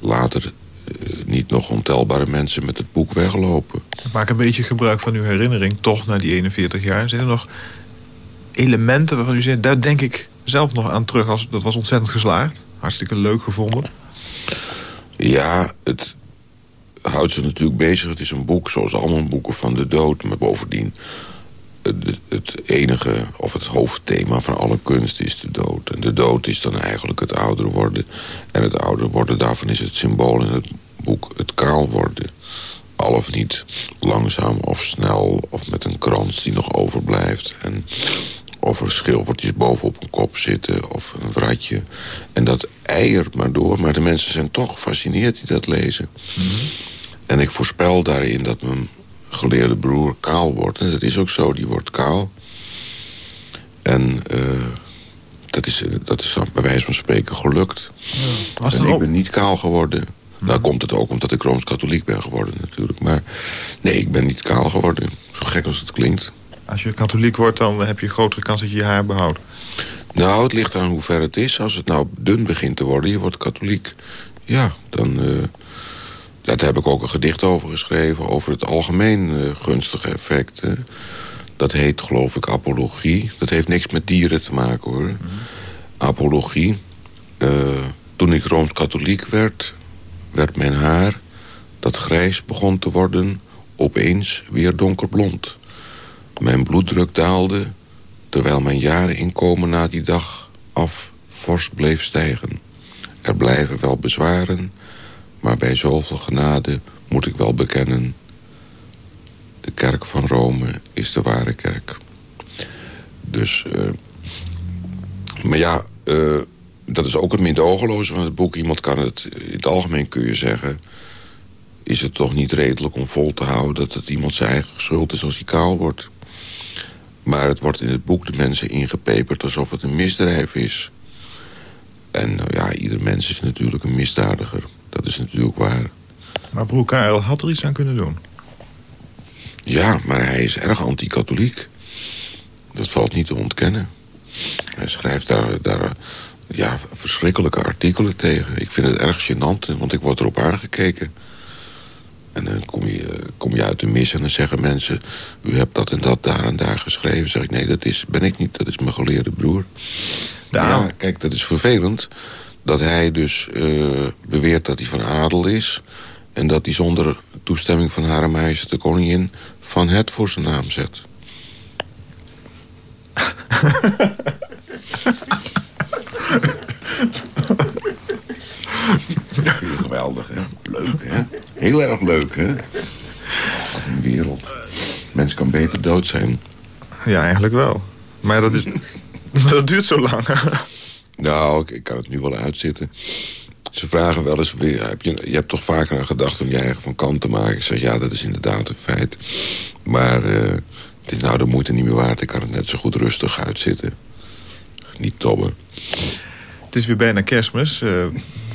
later eh, niet nog ontelbare mensen met het boek weglopen. Ik maak een beetje gebruik van uw herinnering, toch, na die 41 jaar. Zijn er nog elementen waarvan u zegt, daar denk ik zelf nog aan terug. Als, dat was ontzettend geslaagd. Hartstikke leuk gevonden. Ja, het houdt ze natuurlijk bezig. Het is een boek, zoals allemaal boeken van de dood. Maar bovendien het enige of het hoofdthema van alle kunst is de dood. En de dood is dan eigenlijk het ouder worden. En het ouder worden, daarvan is het symbool in het boek het kaal worden. Al of niet langzaam of snel of met een krans die nog overblijft. En of er schilfertjes bovenop een kop zitten of een wratje. En dat eiert maar door. Maar de mensen zijn toch gefascineerd die dat lezen. Mhm. En ik voorspel daarin dat mijn geleerde broer kaal wordt. En dat is ook zo, die wordt kaal. En uh, dat, is, dat is bij wijze van spreken gelukt. Ja, en ik ben niet kaal geworden. Hmm. Daar komt het ook omdat ik Rooms-Katholiek ben geworden natuurlijk. Maar nee, ik ben niet kaal geworden. Zo gek als het klinkt. Als je katholiek wordt, dan heb je een grotere kans dat je je haar behoudt. Nou, het ligt aan hoe ver het is. Als het nou dun begint te worden, je wordt katholiek. Ja, dan... Uh, daar heb ik ook een gedicht over geschreven... over het algemeen uh, gunstige effect. Dat heet, geloof ik, apologie. Dat heeft niks met dieren te maken, hoor. Mhm. Apologie. Uh, toen ik Rooms-Katholiek werd, werd mijn haar... dat grijs begon te worden, opeens weer donkerblond. Mijn bloeddruk daalde, terwijl mijn jareninkomen na die dag af fors bleef stijgen. Er blijven wel bezwaren, maar bij zoveel genade moet ik wel bekennen... de kerk van Rome is de ware kerk. Dus, uh, maar ja, uh, dat is ook het mindogeloze van het boek. Iemand kan het, in het algemeen kun je zeggen... is het toch niet redelijk om vol te houden... dat het iemand zijn eigen schuld is als hij kaal wordt. Maar het wordt in het boek de mensen ingepeperd alsof het een misdrijf is. En nou ja, ieder mens is natuurlijk een misdadiger. Dat is natuurlijk waar. Maar broer Karel had er iets aan kunnen doen? Ja, maar hij is erg anti-katholiek. Dat valt niet te ontkennen. Hij schrijft daar, daar ja, verschrikkelijke artikelen tegen. Ik vind het erg gênant, want ik word erop aangekeken. En dan kom je, kom je uit de mis en dan zeggen mensen... u hebt dat en dat daar en daar geschreven. zeg ik, nee, dat is, ben ik niet. Dat is mijn geleerde broer. Ja, kijk, dat is vervelend. Dat hij dus uh, beweert dat hij van adel is... en dat hij zonder toestemming van haar meisje de koningin van het voor zijn naam zet. [laughs] Geweldig, hè? Leuk, hè? Heel erg leuk, hè? Wat een wereld. Mens kan beter dood zijn. Ja, eigenlijk wel. Maar dat, is, [laughs] dat duurt zo lang. Nou, ik, kan het nu wel uitzitten. Ze vragen wel eens, heb je, je hebt toch vaker aan gedacht om je eigen van kant te maken? Ik zeg, ja, dat is inderdaad een feit. Maar uh, het is nou de moeite niet meer waard. Ik kan het net zo goed rustig uitzitten. Niet tobben. Het is weer bijna kerstmis. Uh,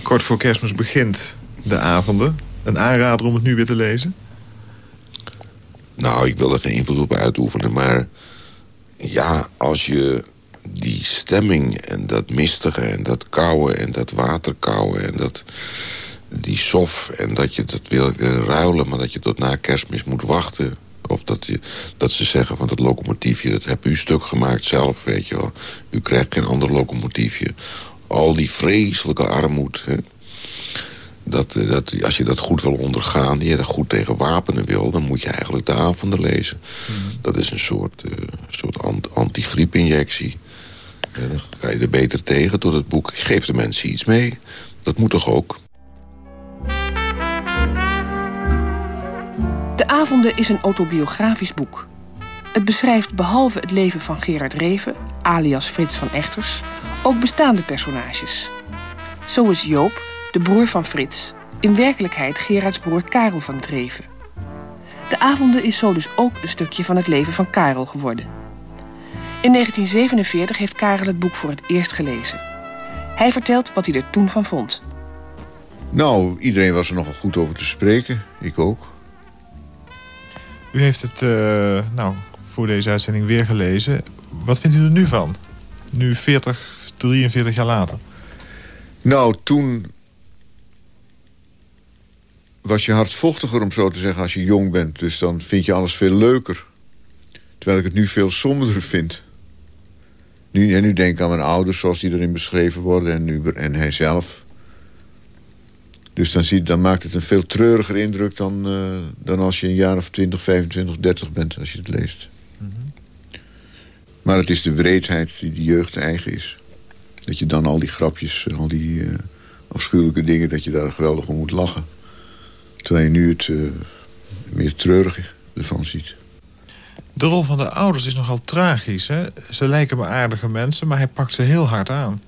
kort voor kerstmis begint de avonden. Een aanrader om het nu weer te lezen? Nou, ik wil er geen invloed op uitoefenen, maar... ja, als je die stemming en dat mistige en dat koude en dat waterkouwen... en dat, die sof en dat je dat wil ruilen... maar dat je tot na kerstmis moet wachten... Of dat, je, dat ze zeggen van dat locomotiefje, dat heb u stuk gemaakt zelf, weet je wel. U krijgt geen ander locomotiefje. Al die vreselijke armoede. Hè? Dat, eh, dat, als je dat goed wil ondergaan, je dat goed tegen wapenen wil... dan moet je eigenlijk de avonden lezen. Mhm. Dat is een soort, uh, soort antigriepinjectie. Ja, dan ga je er beter tegen door het boek. Ik geef de mensen iets mee. Dat moet toch ook? De Avonden is een autobiografisch boek. Het beschrijft behalve het leven van Gerard Reven, alias Frits van Echters... ook bestaande personages. Zo is Joop, de broer van Frits, in werkelijkheid Gerards broer Karel van Dreven. De avonden is zo dus ook een stukje van het leven van Karel geworden. In 1947 heeft Karel het boek voor het eerst gelezen. Hij vertelt wat hij er toen van vond. Nou, iedereen was er nogal goed over te spreken. Ik ook. U heeft het uh, nou, voor deze uitzending weer gelezen. Wat vindt u er nu van? Nu 40, 43 jaar later. Nou, toen was je hartvochtiger, om zo te zeggen, als je jong bent. Dus dan vind je alles veel leuker. Terwijl ik het nu veel somberder vind. Nu, en nu denk ik aan mijn ouders, zoals die erin beschreven worden... en, nu, en hij zelf. Dus dan, zie, dan maakt het een veel treuriger indruk... Dan, uh, dan als je een jaar of 20, 25, 30 bent, als je het leest. Maar het is de wreedheid die de jeugd eigen is. Dat je dan al die grapjes, al die uh, afschuwelijke dingen... dat je daar geweldig om moet lachen. Terwijl je nu het uh, meer treurig ervan ziet. De rol van de ouders is nogal tragisch. Hè? Ze lijken me aardige mensen, maar hij pakt ze heel hard aan.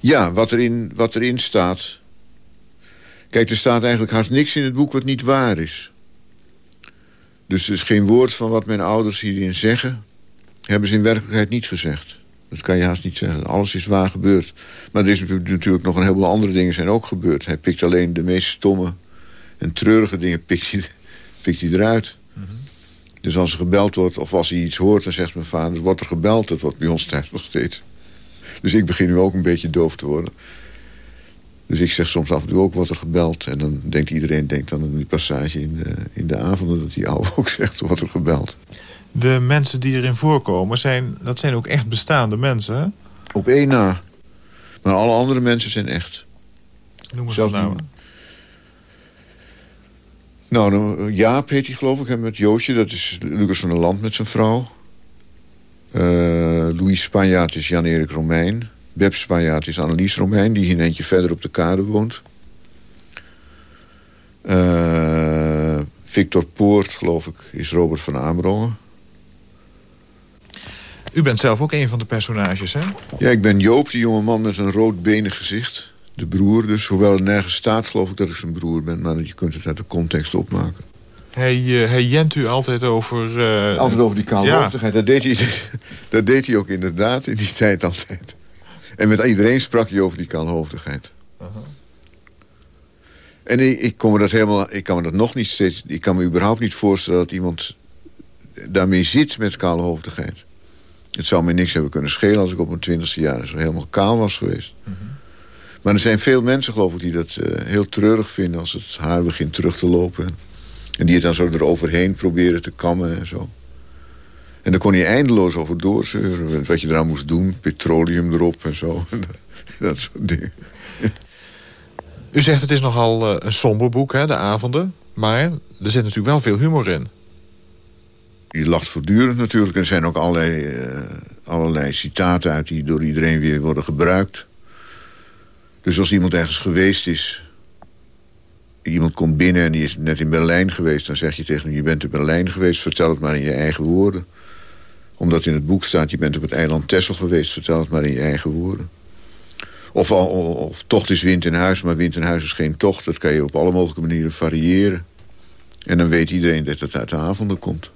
Ja, wat erin, wat erin staat... Kijk, er staat eigenlijk haast niks in het boek wat niet waar is. Dus er is geen woord van wat mijn ouders hierin zeggen... hebben ze in werkelijkheid niet gezegd. Dat kan je haast niet zeggen. Alles is waar gebeurd. Maar er is natuurlijk nog een heleboel andere dingen zijn ook gebeurd. Hij pikt alleen de meest stomme en treurige dingen pikt hij, pikt hij eruit. Mm -hmm. Dus als er gebeld wordt of als hij iets hoort... dan zegt mijn vader, wordt er gebeld. Dat wordt bij ons thuis nog steeds. Dus ik begin nu ook een beetje doof te worden. Dus ik zeg soms af en toe ook, wordt er gebeld. En dan denkt iedereen denkt dan aan die passage in de, in de avonden... dat die oude ook [laughs] zegt, wordt er gebeld. De mensen die erin voorkomen, zijn, dat zijn ook echt bestaande mensen, hè? Op één na. Maar alle andere mensen zijn echt. Noem eens wat namen. Nou, nou, Jaap heet hij geloof ik, met Joosje. Dat is Lucas van der Land met zijn vrouw. Uh, Louis Spanjaard is Jan-Erik Romein. Beb Spanjaard is Annelies Romein, die hier eentje verder op de kade woont. Uh, Victor Poort, geloof ik, is Robert van Amerongen. U bent zelf ook een van de personages, hè? Ja, ik ben Joop, die jonge man met een roodbenig gezicht. De broer dus. Hoewel het nergens staat, geloof ik dat ik zijn broer ben. Maar je kunt het uit de context opmaken. Hij, uh, hij jent u altijd over... Uh, altijd over die kaalhoofdigheid. Ja. Dat, deed hij, [laughs] dat deed hij ook inderdaad in die tijd altijd. En met iedereen sprak hij over die kaalhoofdigheid. Uh -huh. En ik, ik, kon me dat helemaal, ik kan me dat nog niet steeds... Ik kan me überhaupt niet voorstellen dat iemand daarmee zit met kaalhoofdigheid. Het zou me niks hebben kunnen schelen als ik op mijn twintigste jaar zo helemaal kaal was geweest. Uh -huh. Maar er zijn veel mensen, geloof ik, die dat uh, heel treurig vinden... als het haar begint terug te lopen. En die het dan zo eroverheen proberen te kammen en zo. En daar kon hij eindeloos over doorzeuren. Wat je eraan moest doen, petroleum erop en zo. [laughs] dat soort dingen. U zegt het is nogal uh, een somber boek, hè, de avonden. Maar er zit natuurlijk wel veel humor in. Je lacht voortdurend natuurlijk. Er zijn ook allerlei, uh, allerlei citaten uit die door iedereen weer worden gebruikt. Dus als iemand ergens geweest is... iemand komt binnen en die is net in Berlijn geweest... dan zeg je tegen hem, je bent in Berlijn geweest... vertel het maar in je eigen woorden. Omdat in het boek staat, je bent op het eiland Texel geweest... vertel het maar in je eigen woorden. Of, of, of tocht is wind in huis, maar wind in huis is geen tocht. Dat kan je op alle mogelijke manieren variëren. En dan weet iedereen dat het uit de avonden komt.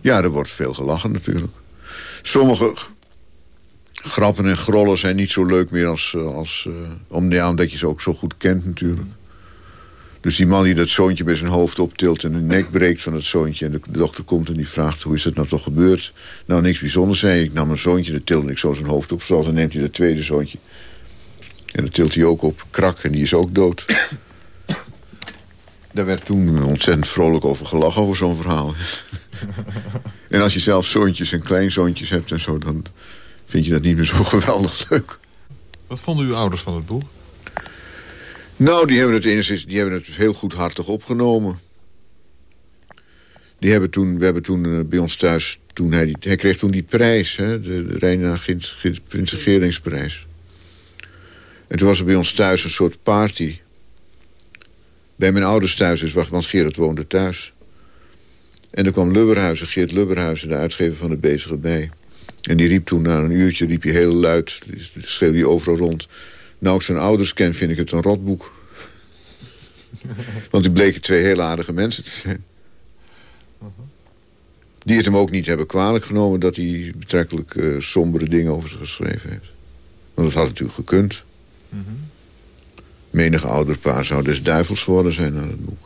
Ja, er wordt veel gelachen natuurlijk. Sommige grappen en grollen zijn niet zo leuk meer als... als uh, om, ja, omdat je ze ook zo goed kent natuurlijk. Dus die man die dat zoontje bij zijn hoofd optilt... en de nek breekt van het zoontje... en de, dokter komt en die vraagt, hoe is dat nou toch gebeurd? Nou, niks bijzonders, zei ik. nam een zoontje, dan tilde ik zo zijn hoofd op. Zoals dan neemt hij dat tweede zoontje. En dan tilt hij ook op. Krak, en die is ook dood. Daar werd toen ontzettend vrolijk over gelachen, over zo'n verhaal. [laughs] en als je zelf zoontjes en kleinzoontjes hebt en zo... dan vind je dat niet meer zo [laughs] geweldig leuk. Wat vonden uw ouders van het boek? Nou, die hebben het, enigszins, die hebben het heel goedhartig opgenomen. Die hebben toen, we hebben toen uh, bij ons thuis... Toen hij, die, hij kreeg toen die prijs, hè, de, Reina Prinsengeringsprijs. En toen was er bij ons thuis een soort party. Bij mijn ouders thuis is, want Gerard woonde thuis. En er kwam Lubberhuizen, Geert Lubberhuizen, de uitgever van de Bezige bij. En die riep toen na een uurtje, riep hij heel luid, schreeuwde hij overal rond... Nou, ik zijn ouders ken, vind ik het een rotboek. Want die bleken twee heel aardige mensen te zijn. Die het hem ook niet hebben kwalijk genomen... dat hij betrekkelijk uh, sombere dingen over zich geschreven heeft. Want dat had natuurlijk gekund. Mm -hmm. Menige ouderpaar zou des duivels geworden zijn aan het boek.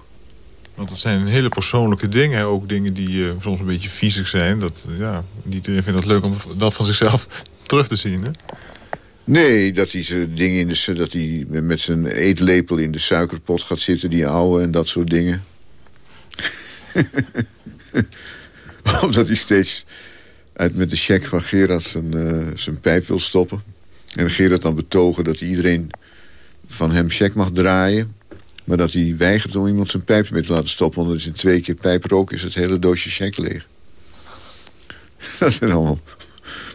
Want dat zijn hele persoonlijke dingen. Ook dingen die uh, soms een beetje viezig zijn. Dat, ja, niet iedereen vindt het leuk om dat van zichzelf [laughs] terug te zien. Hè? Nee, dat hij, zijn dingen in de, dat hij met zijn eetlepel in de suikerpot gaat zitten, die ouwe en dat soort dingen. [laughs] Omdat hij steeds uit met de cheque van Gerard zijn, uh, zijn pijp wil stoppen. En Gerard dan betogen dat iedereen van hem cheque mag draaien. Maar dat hij weigert om iemand zijn pijp mee te laten stoppen. Want als in twee keer pijp rook is het hele doosje cheque leeg. [laughs] dat zijn allemaal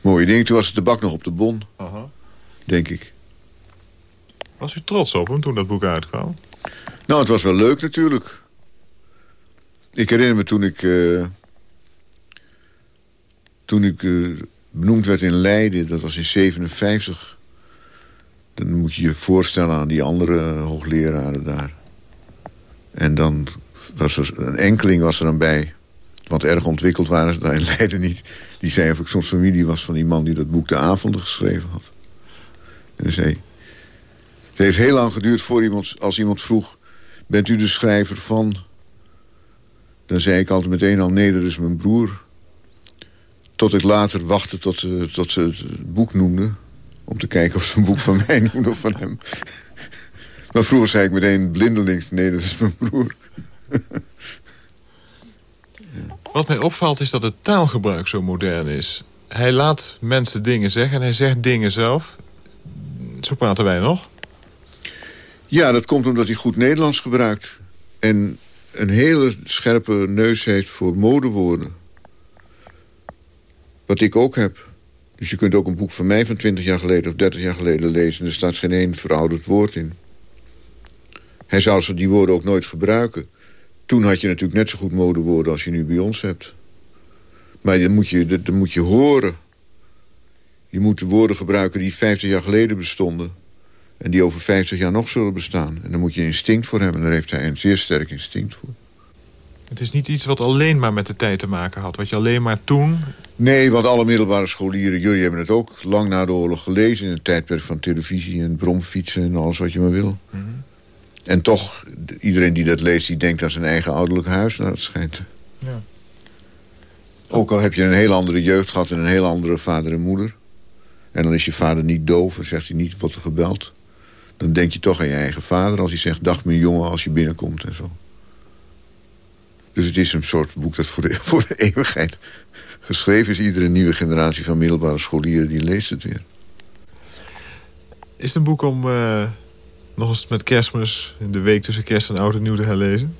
mooie dingen. Toen was het de bak nog op de bon, denk ik. Was u trots op hem toen dat boek uitkwam? Nou, het was wel leuk natuurlijk. Ik herinner me toen ik... eh, toen ik eh, benoemd werd in Leiden, dat was in 57... dan moet je je voorstellen aan die andere hoogleraren daar. En dan was er een enkeling was er dan bij. Want erg ontwikkeld waren ze daar in Leiden niet. Die zei of ik soms familie was van die man die dat boek De Avonden geschreven had. En zei... Het heeft heel lang geduurd voor iemand, als iemand vroeg... bent u de schrijver van... Dan zei ik altijd meteen al, nee, dat is mijn broer. Tot ik later wachtte tot, eh, tot ze het boek noemden. Om te kijken of ze een boek van [laughs] mij noemden of van hem. Maar vroeger zei ik meteen blindelings, nee, dat is mijn broer. Wat mij opvalt is dat het taalgebruik zo modern is. Hij laat mensen dingen zeggen en hij zegt dingen zelf. Zo praten wij nog. Ja, dat komt omdat hij goed Nederlands gebruikt. En een hele scherpe neus heeft voor modewoorden. Wat ik ook heb. Dus je kunt ook een boek van mij van 20 jaar geleden of 30 jaar geleden lezen. En er staat geen één verouderd woord in. Hij zou ze die woorden ook nooit gebruiken. Toen had je natuurlijk net zo goed modewoorden als je nu bij ons hebt. Maar dan moet je, dat moet je horen. Je moet de woorden gebruiken die 50 jaar geleden bestonden. En die over 50 jaar nog zullen bestaan. En daar moet je instinct voor hebben. En daar heeft hij een zeer sterk instinct voor. Het is niet iets wat alleen maar met de tijd te maken had. Wat je alleen maar toen... Nee, want alle middelbare scholieren... jullie hebben het ook lang na de oorlog gelezen... in het tijdperk van televisie en bromfietsen en alles wat je maar wil. En toch, iedereen die dat leest... die denkt aan zijn eigen ouderlijk huis. Nou, dat schijnt. Ja. Ook al heb je een heel andere jeugd gehad... en een heel andere vader en moeder. En dan is je vader niet doof en zegt hij niet... wordt er gebeld. Dan denk je toch aan je eigen vader... als hij zegt, dag mijn jongen, als je binnenkomt en zo. Dus het is een soort boek dat voor de, [laughs] voor de eeuwigheid geschreven is. Iedere nieuwe generatie van middelbare scholieren die leest het weer. Is het een boek om eh, nog eens met kerstmis... in de week tussen kerst en oud en nieuw te herlezen?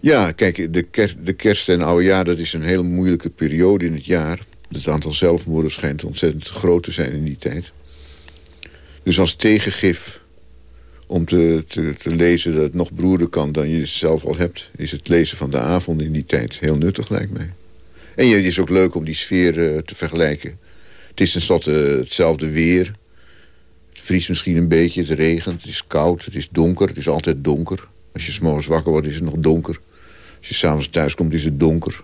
Ja, kijk, de, ker de kerst en oudejaar... dat is een heel moeilijke periode in het jaar. Het aantal zelfmoorden schijnt ontzettend groot te zijn in die tijd. Dus als tegengif om te, te, lezen dat het nog broeder kan dan je het zelf al hebt... is het lezen van de avond in die tijd heel nuttig, lijkt mij. En het is ook leuk om die sfeer eh, te vergelijken. Het is tenslotte hetzelfde weer. Vriest misschien een beetje, het regent, het is koud, het is donker. Het is altijd donker. Als je s'morgens wakker wordt, is het nog donker. Als je s'avonds thuis komt, is het donker.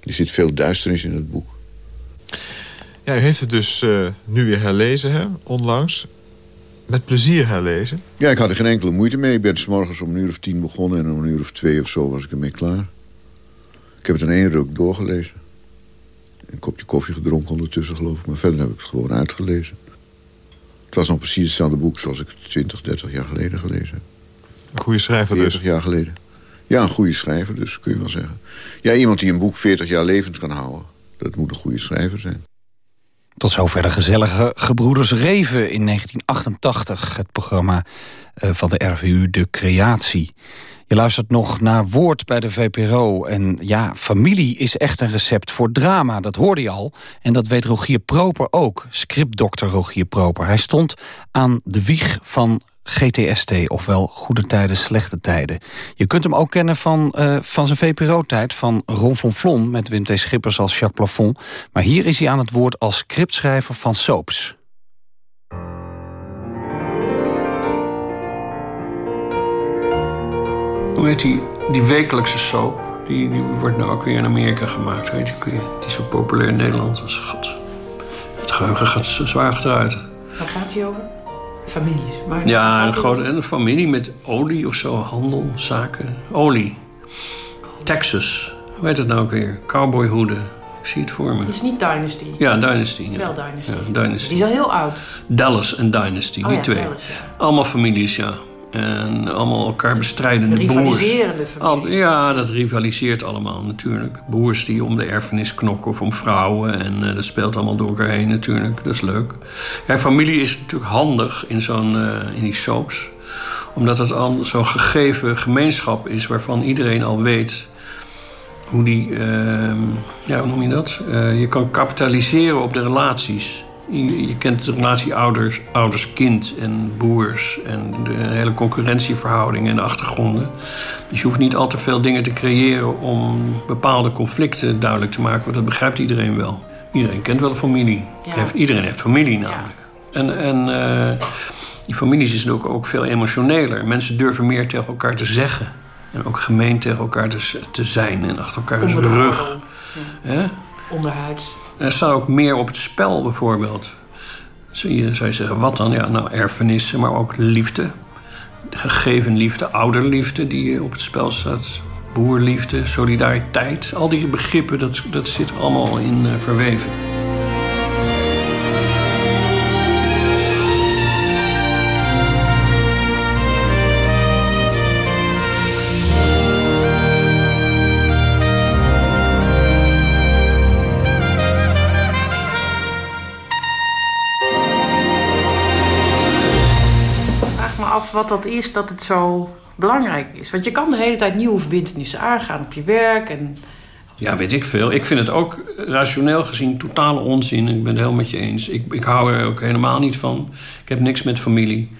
Er zit veel duisternis in het boek. Ja, u heeft het dus eh, nu weer herlezen, hè? onlangs. Met plezier herlezen. Ja, ik had er geen enkele moeite mee. Ik ben s morgens om een uur of tien begonnen... en om een uur of twee of zo was ik ermee klaar. Ik heb het in één ruk doorgelezen. Een kopje koffie gedronken ondertussen, geloof ik. Maar verder heb ik het gewoon uitgelezen. Het was nog precies hetzelfde boek zoals ik het 20, 30 jaar geleden gelezen heb. Een goede schrijver dus. 40 jaar geleden. Ja, een goede schrijver dus, kun je wel zeggen. Ja, iemand die een boek 40 jaar levend kan houden. Dat moet een goede schrijver zijn. Tot zover de gezellige Gebroeders Reven in 1988. Het programma eh, van de RVU De Creatie. Je luistert nog naar Woord bij de VPRO. En ja, familie is echt een recept voor drama, dat hoorde je al. En dat weet Rogier Proper ook, scriptdokter Rogier Proper. Hij stond aan de wieg van GTST, ofwel Goede Tijden, Slechte Tijden. Je kunt hem ook kennen van, uh, van zijn VPRO-tijd... van Ron Vlon met Wim T. Schippers als Jacques Plafond. Maar hier is hij aan het woord als scriptschrijver van soaps. Hoe heet die, die wekelijkse soap? Die, die wordt nu ook weer in Amerika gemaakt, weet je. Die is zo populair in Nederland. God, het geheugen gaat zwaar achteruit. Waar gaat hij over? Families. Maar ja, een grote en een familie met olie of zo, handel, zaken. Olie. Texas. Hoe heet het nou ook weer? Cowboyhoeden. Ik zie het voor me. Het is niet Dynasty. Ja, Dynasty. Ja. Wel Dynasty. Ja, Dynasty. Die is al heel oud. Dallas en Dynasty, Oh die ja, twee. Dallas. Allemaal families, ja. En allemaal elkaar bestrijdende Rivaliserende families. Ja, dat rivaliseert allemaal natuurlijk. Broers die om de erfenis knokken of om vrouwen. En eh, dat speelt allemaal door elkaar heen natuurlijk. Dat is leuk. Ja, familie is natuurlijk handig in, zo'n, eh, in die soaps. Omdat het al zo'n gegeven gemeenschap is... waarvan iedereen al weet hoe die, ehm, ja, hoe noem je dat? Eh, je kan kapitaliseren op de relaties. Je, je kent de relatie ouders, ouders-kind en boers en de hele concurrentieverhoudingen en de achtergronden. Dus je hoeft niet al te veel dingen te creëren om bepaalde conflicten duidelijk te maken, want dat begrijpt iedereen wel. Iedereen kent wel familie. Ja. Heeft, iedereen heeft familie namelijk. En, en eh, die families is ook, ook veel emotioneler. Mensen durven meer tegen elkaar te zeggen. En ook gemeen tegen elkaar te, te zijn en achter elkaars Onder de rug. Hè? Onderhuids. Er staat ook meer op het spel bijvoorbeeld. Zou je, zou je zeggen, wat dan? Ja, nou, erfenissen, maar ook liefde. Gegeven liefde, ouderliefde die op het spel staat. Boerliefde, solidariteit. Al die begrippen, dat, dat zit allemaal in eh, verweven. Wat dat is dat het zo belangrijk is. Want je kan de hele tijd nieuwe verbindenissen aangaan op je werk. En Ja, weet ik veel. Ik vind het ook rationeel gezien totale onzin. Ik ben het helemaal met je eens. Ik, ik hou er ook helemaal niet van. Ik heb niks met familie.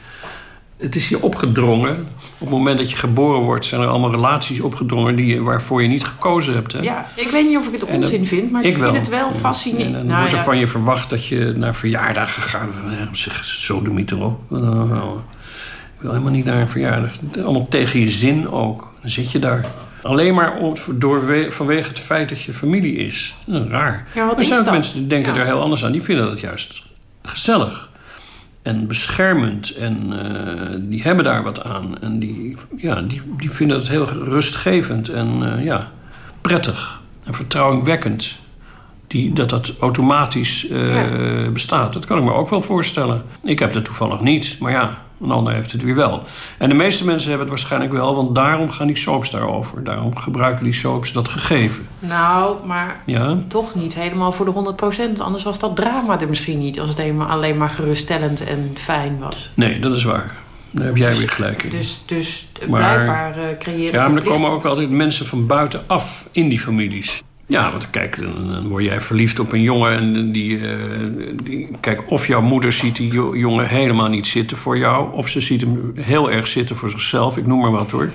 Het is je opgedrongen. Op het moment dat je geboren wordt... zijn er allemaal relaties opgedrongen... Die, je- waarvoor je niet gekozen hebt. Hè? ja, ik weet niet of ik het dat- onzin vind, maar ik, ik vind wel. het wel Ja. fascinerend. En dan Nou wordt er ja, van je verwacht dat je naar verjaardagen gaat. Zeg, sodomiet erop. Nou, Ik wil helemaal niet naar een verjaardag. Allemaal tegen je zin ook. Dan zit je daar. Alleen maar door, vanwege het feit dat je familie is. Raar. Ja, wat er zijn ook dat? mensen die denken Ja. er heel anders aan. Die vinden dat juist gezellig. En beschermend. En eh, die hebben daar wat aan. En die, ja, die, die vinden het heel rustgevend. En eh, ja, prettig. En vertrouwingwekkend. Die, dat dat automatisch eh, bestaat. Dat kan ik me ook wel voorstellen. Ik heb het toevallig niet. Maar ja, een ander heeft het weer wel. En de meeste mensen hebben het waarschijnlijk wel. Want daarom gaan die soaps daarover. Daarom gebruiken die soaps dat gegeven. Nou, maar Ja. toch niet helemaal voor de 100%. Anders was dat drama er misschien niet. Als het alleen maar geruststellend en fijn was. Nee, dat is waar. Daar heb jij weer gelijk in. Dus, dus Maar- blijkbaar eh, creëren Ja, maar er komen ook altijd mensen van buitenaf in die families. Ja, want kijk, dan, word jij verliefd op een jongen en die, eh, die... Kijk, of jouw moeder ziet die jo- jongen helemaal niet zitten voor jou... of ze ziet hem heel erg zitten voor zichzelf, ik noem maar wat hoor.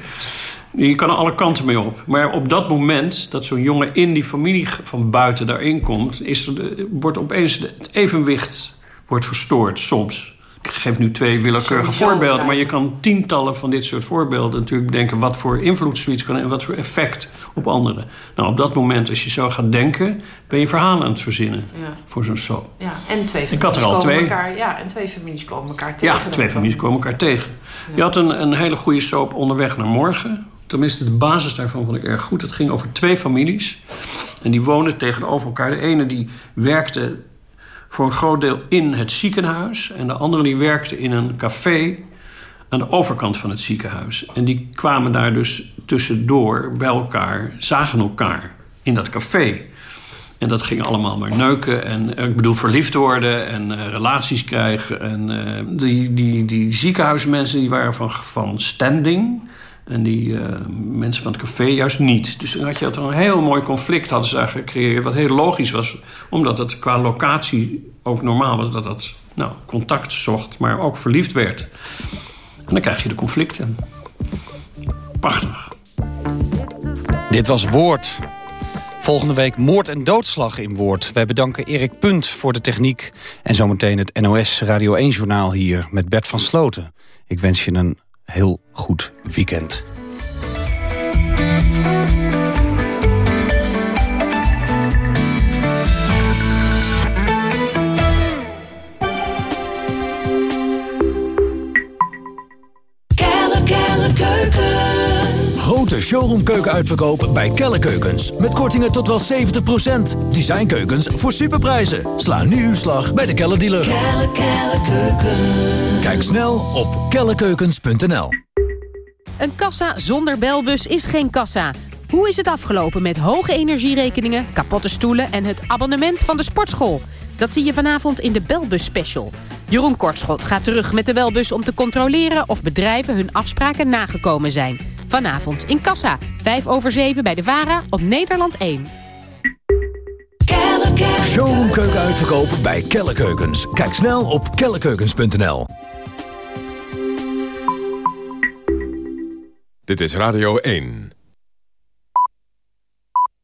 Je kan er alle kanten mee op. Maar op dat moment dat zo'n jongen in die familie van buiten daarin komt... Is er wordt opeens het evenwicht wordt verstoord, soms. Ik geef nu twee willekeurige voorbeelden... maar je kan tientallen van dit soort voorbeelden natuurlijk bedenken... wat voor invloed zoiets kan en wat voor effect op anderen. Nou, op dat moment, als je zo gaat denken... ben je verhalen aan het verzinnen Ja. voor zo'n soap. Ja, en twee Ik had er families al komen twee. Elkaar, ja, en twee families komen elkaar tegen. Ja, twee families komen elkaar tegen. Je had een, een hele goede soap onderweg naar morgen. Tenminste, de basis daarvan vond ik erg goed. Het ging over twee families. En die woonden tegenover elkaar. De ene die werkte voor een groot deel in het ziekenhuis. En de andere die werkte in een café aan de overkant van het ziekenhuis. En die kwamen daar dus tussendoor bij elkaar, zagen elkaar in dat café. En dat ging allemaal maar neuken en eh, ik bedoel verliefd worden en eh, relaties krijgen. En eh, die, die, die ziekenhuismensen die waren van, van standing. En die mensen van het café juist niet. Dus dan had je dat een heel mooi conflict hadden ze gecreëerd. Wat heel logisch was. Omdat het qua locatie ook normaal was dat dat nou, contact zocht. Maar ook verliefd werd. En dan krijg je de conflicten. Prachtig. Dit was Woord. Volgende week moord en doodslag in Woord. Wij bedanken Erik Punt voor de techniek. En zometeen het NOS Radio 1-journaal hier met Bert van Sloten. Ik wens je een heel goed weekend. Grote showroomkeuken uitverkoop bij Kelle Keukens. Met kortingen tot wel 70%. Designkeukens voor superprijzen. Sla nu uw slag bij de Kelle dealer. Kelle, kelle, keuken. Kijk snel op kellekeukens.nl Een kassa zonder belbus is geen kassa. Hoe is het afgelopen met hoge energierekeningen, kapotte stoelen en het abonnement van de sportschool? Dat zie je vanavond in de Belbus Special. Jeroen Kortschot gaat terug met de Belbus om te controleren of bedrijven hun afspraken nagekomen zijn. Vanavond in Kassa, 5 over 7 bij de VARA op Nederland 1. Showroom keuken uitverkoop bij Kelle Keukens. Kijk snel op kellekeukens.nl. Dit is Radio 1.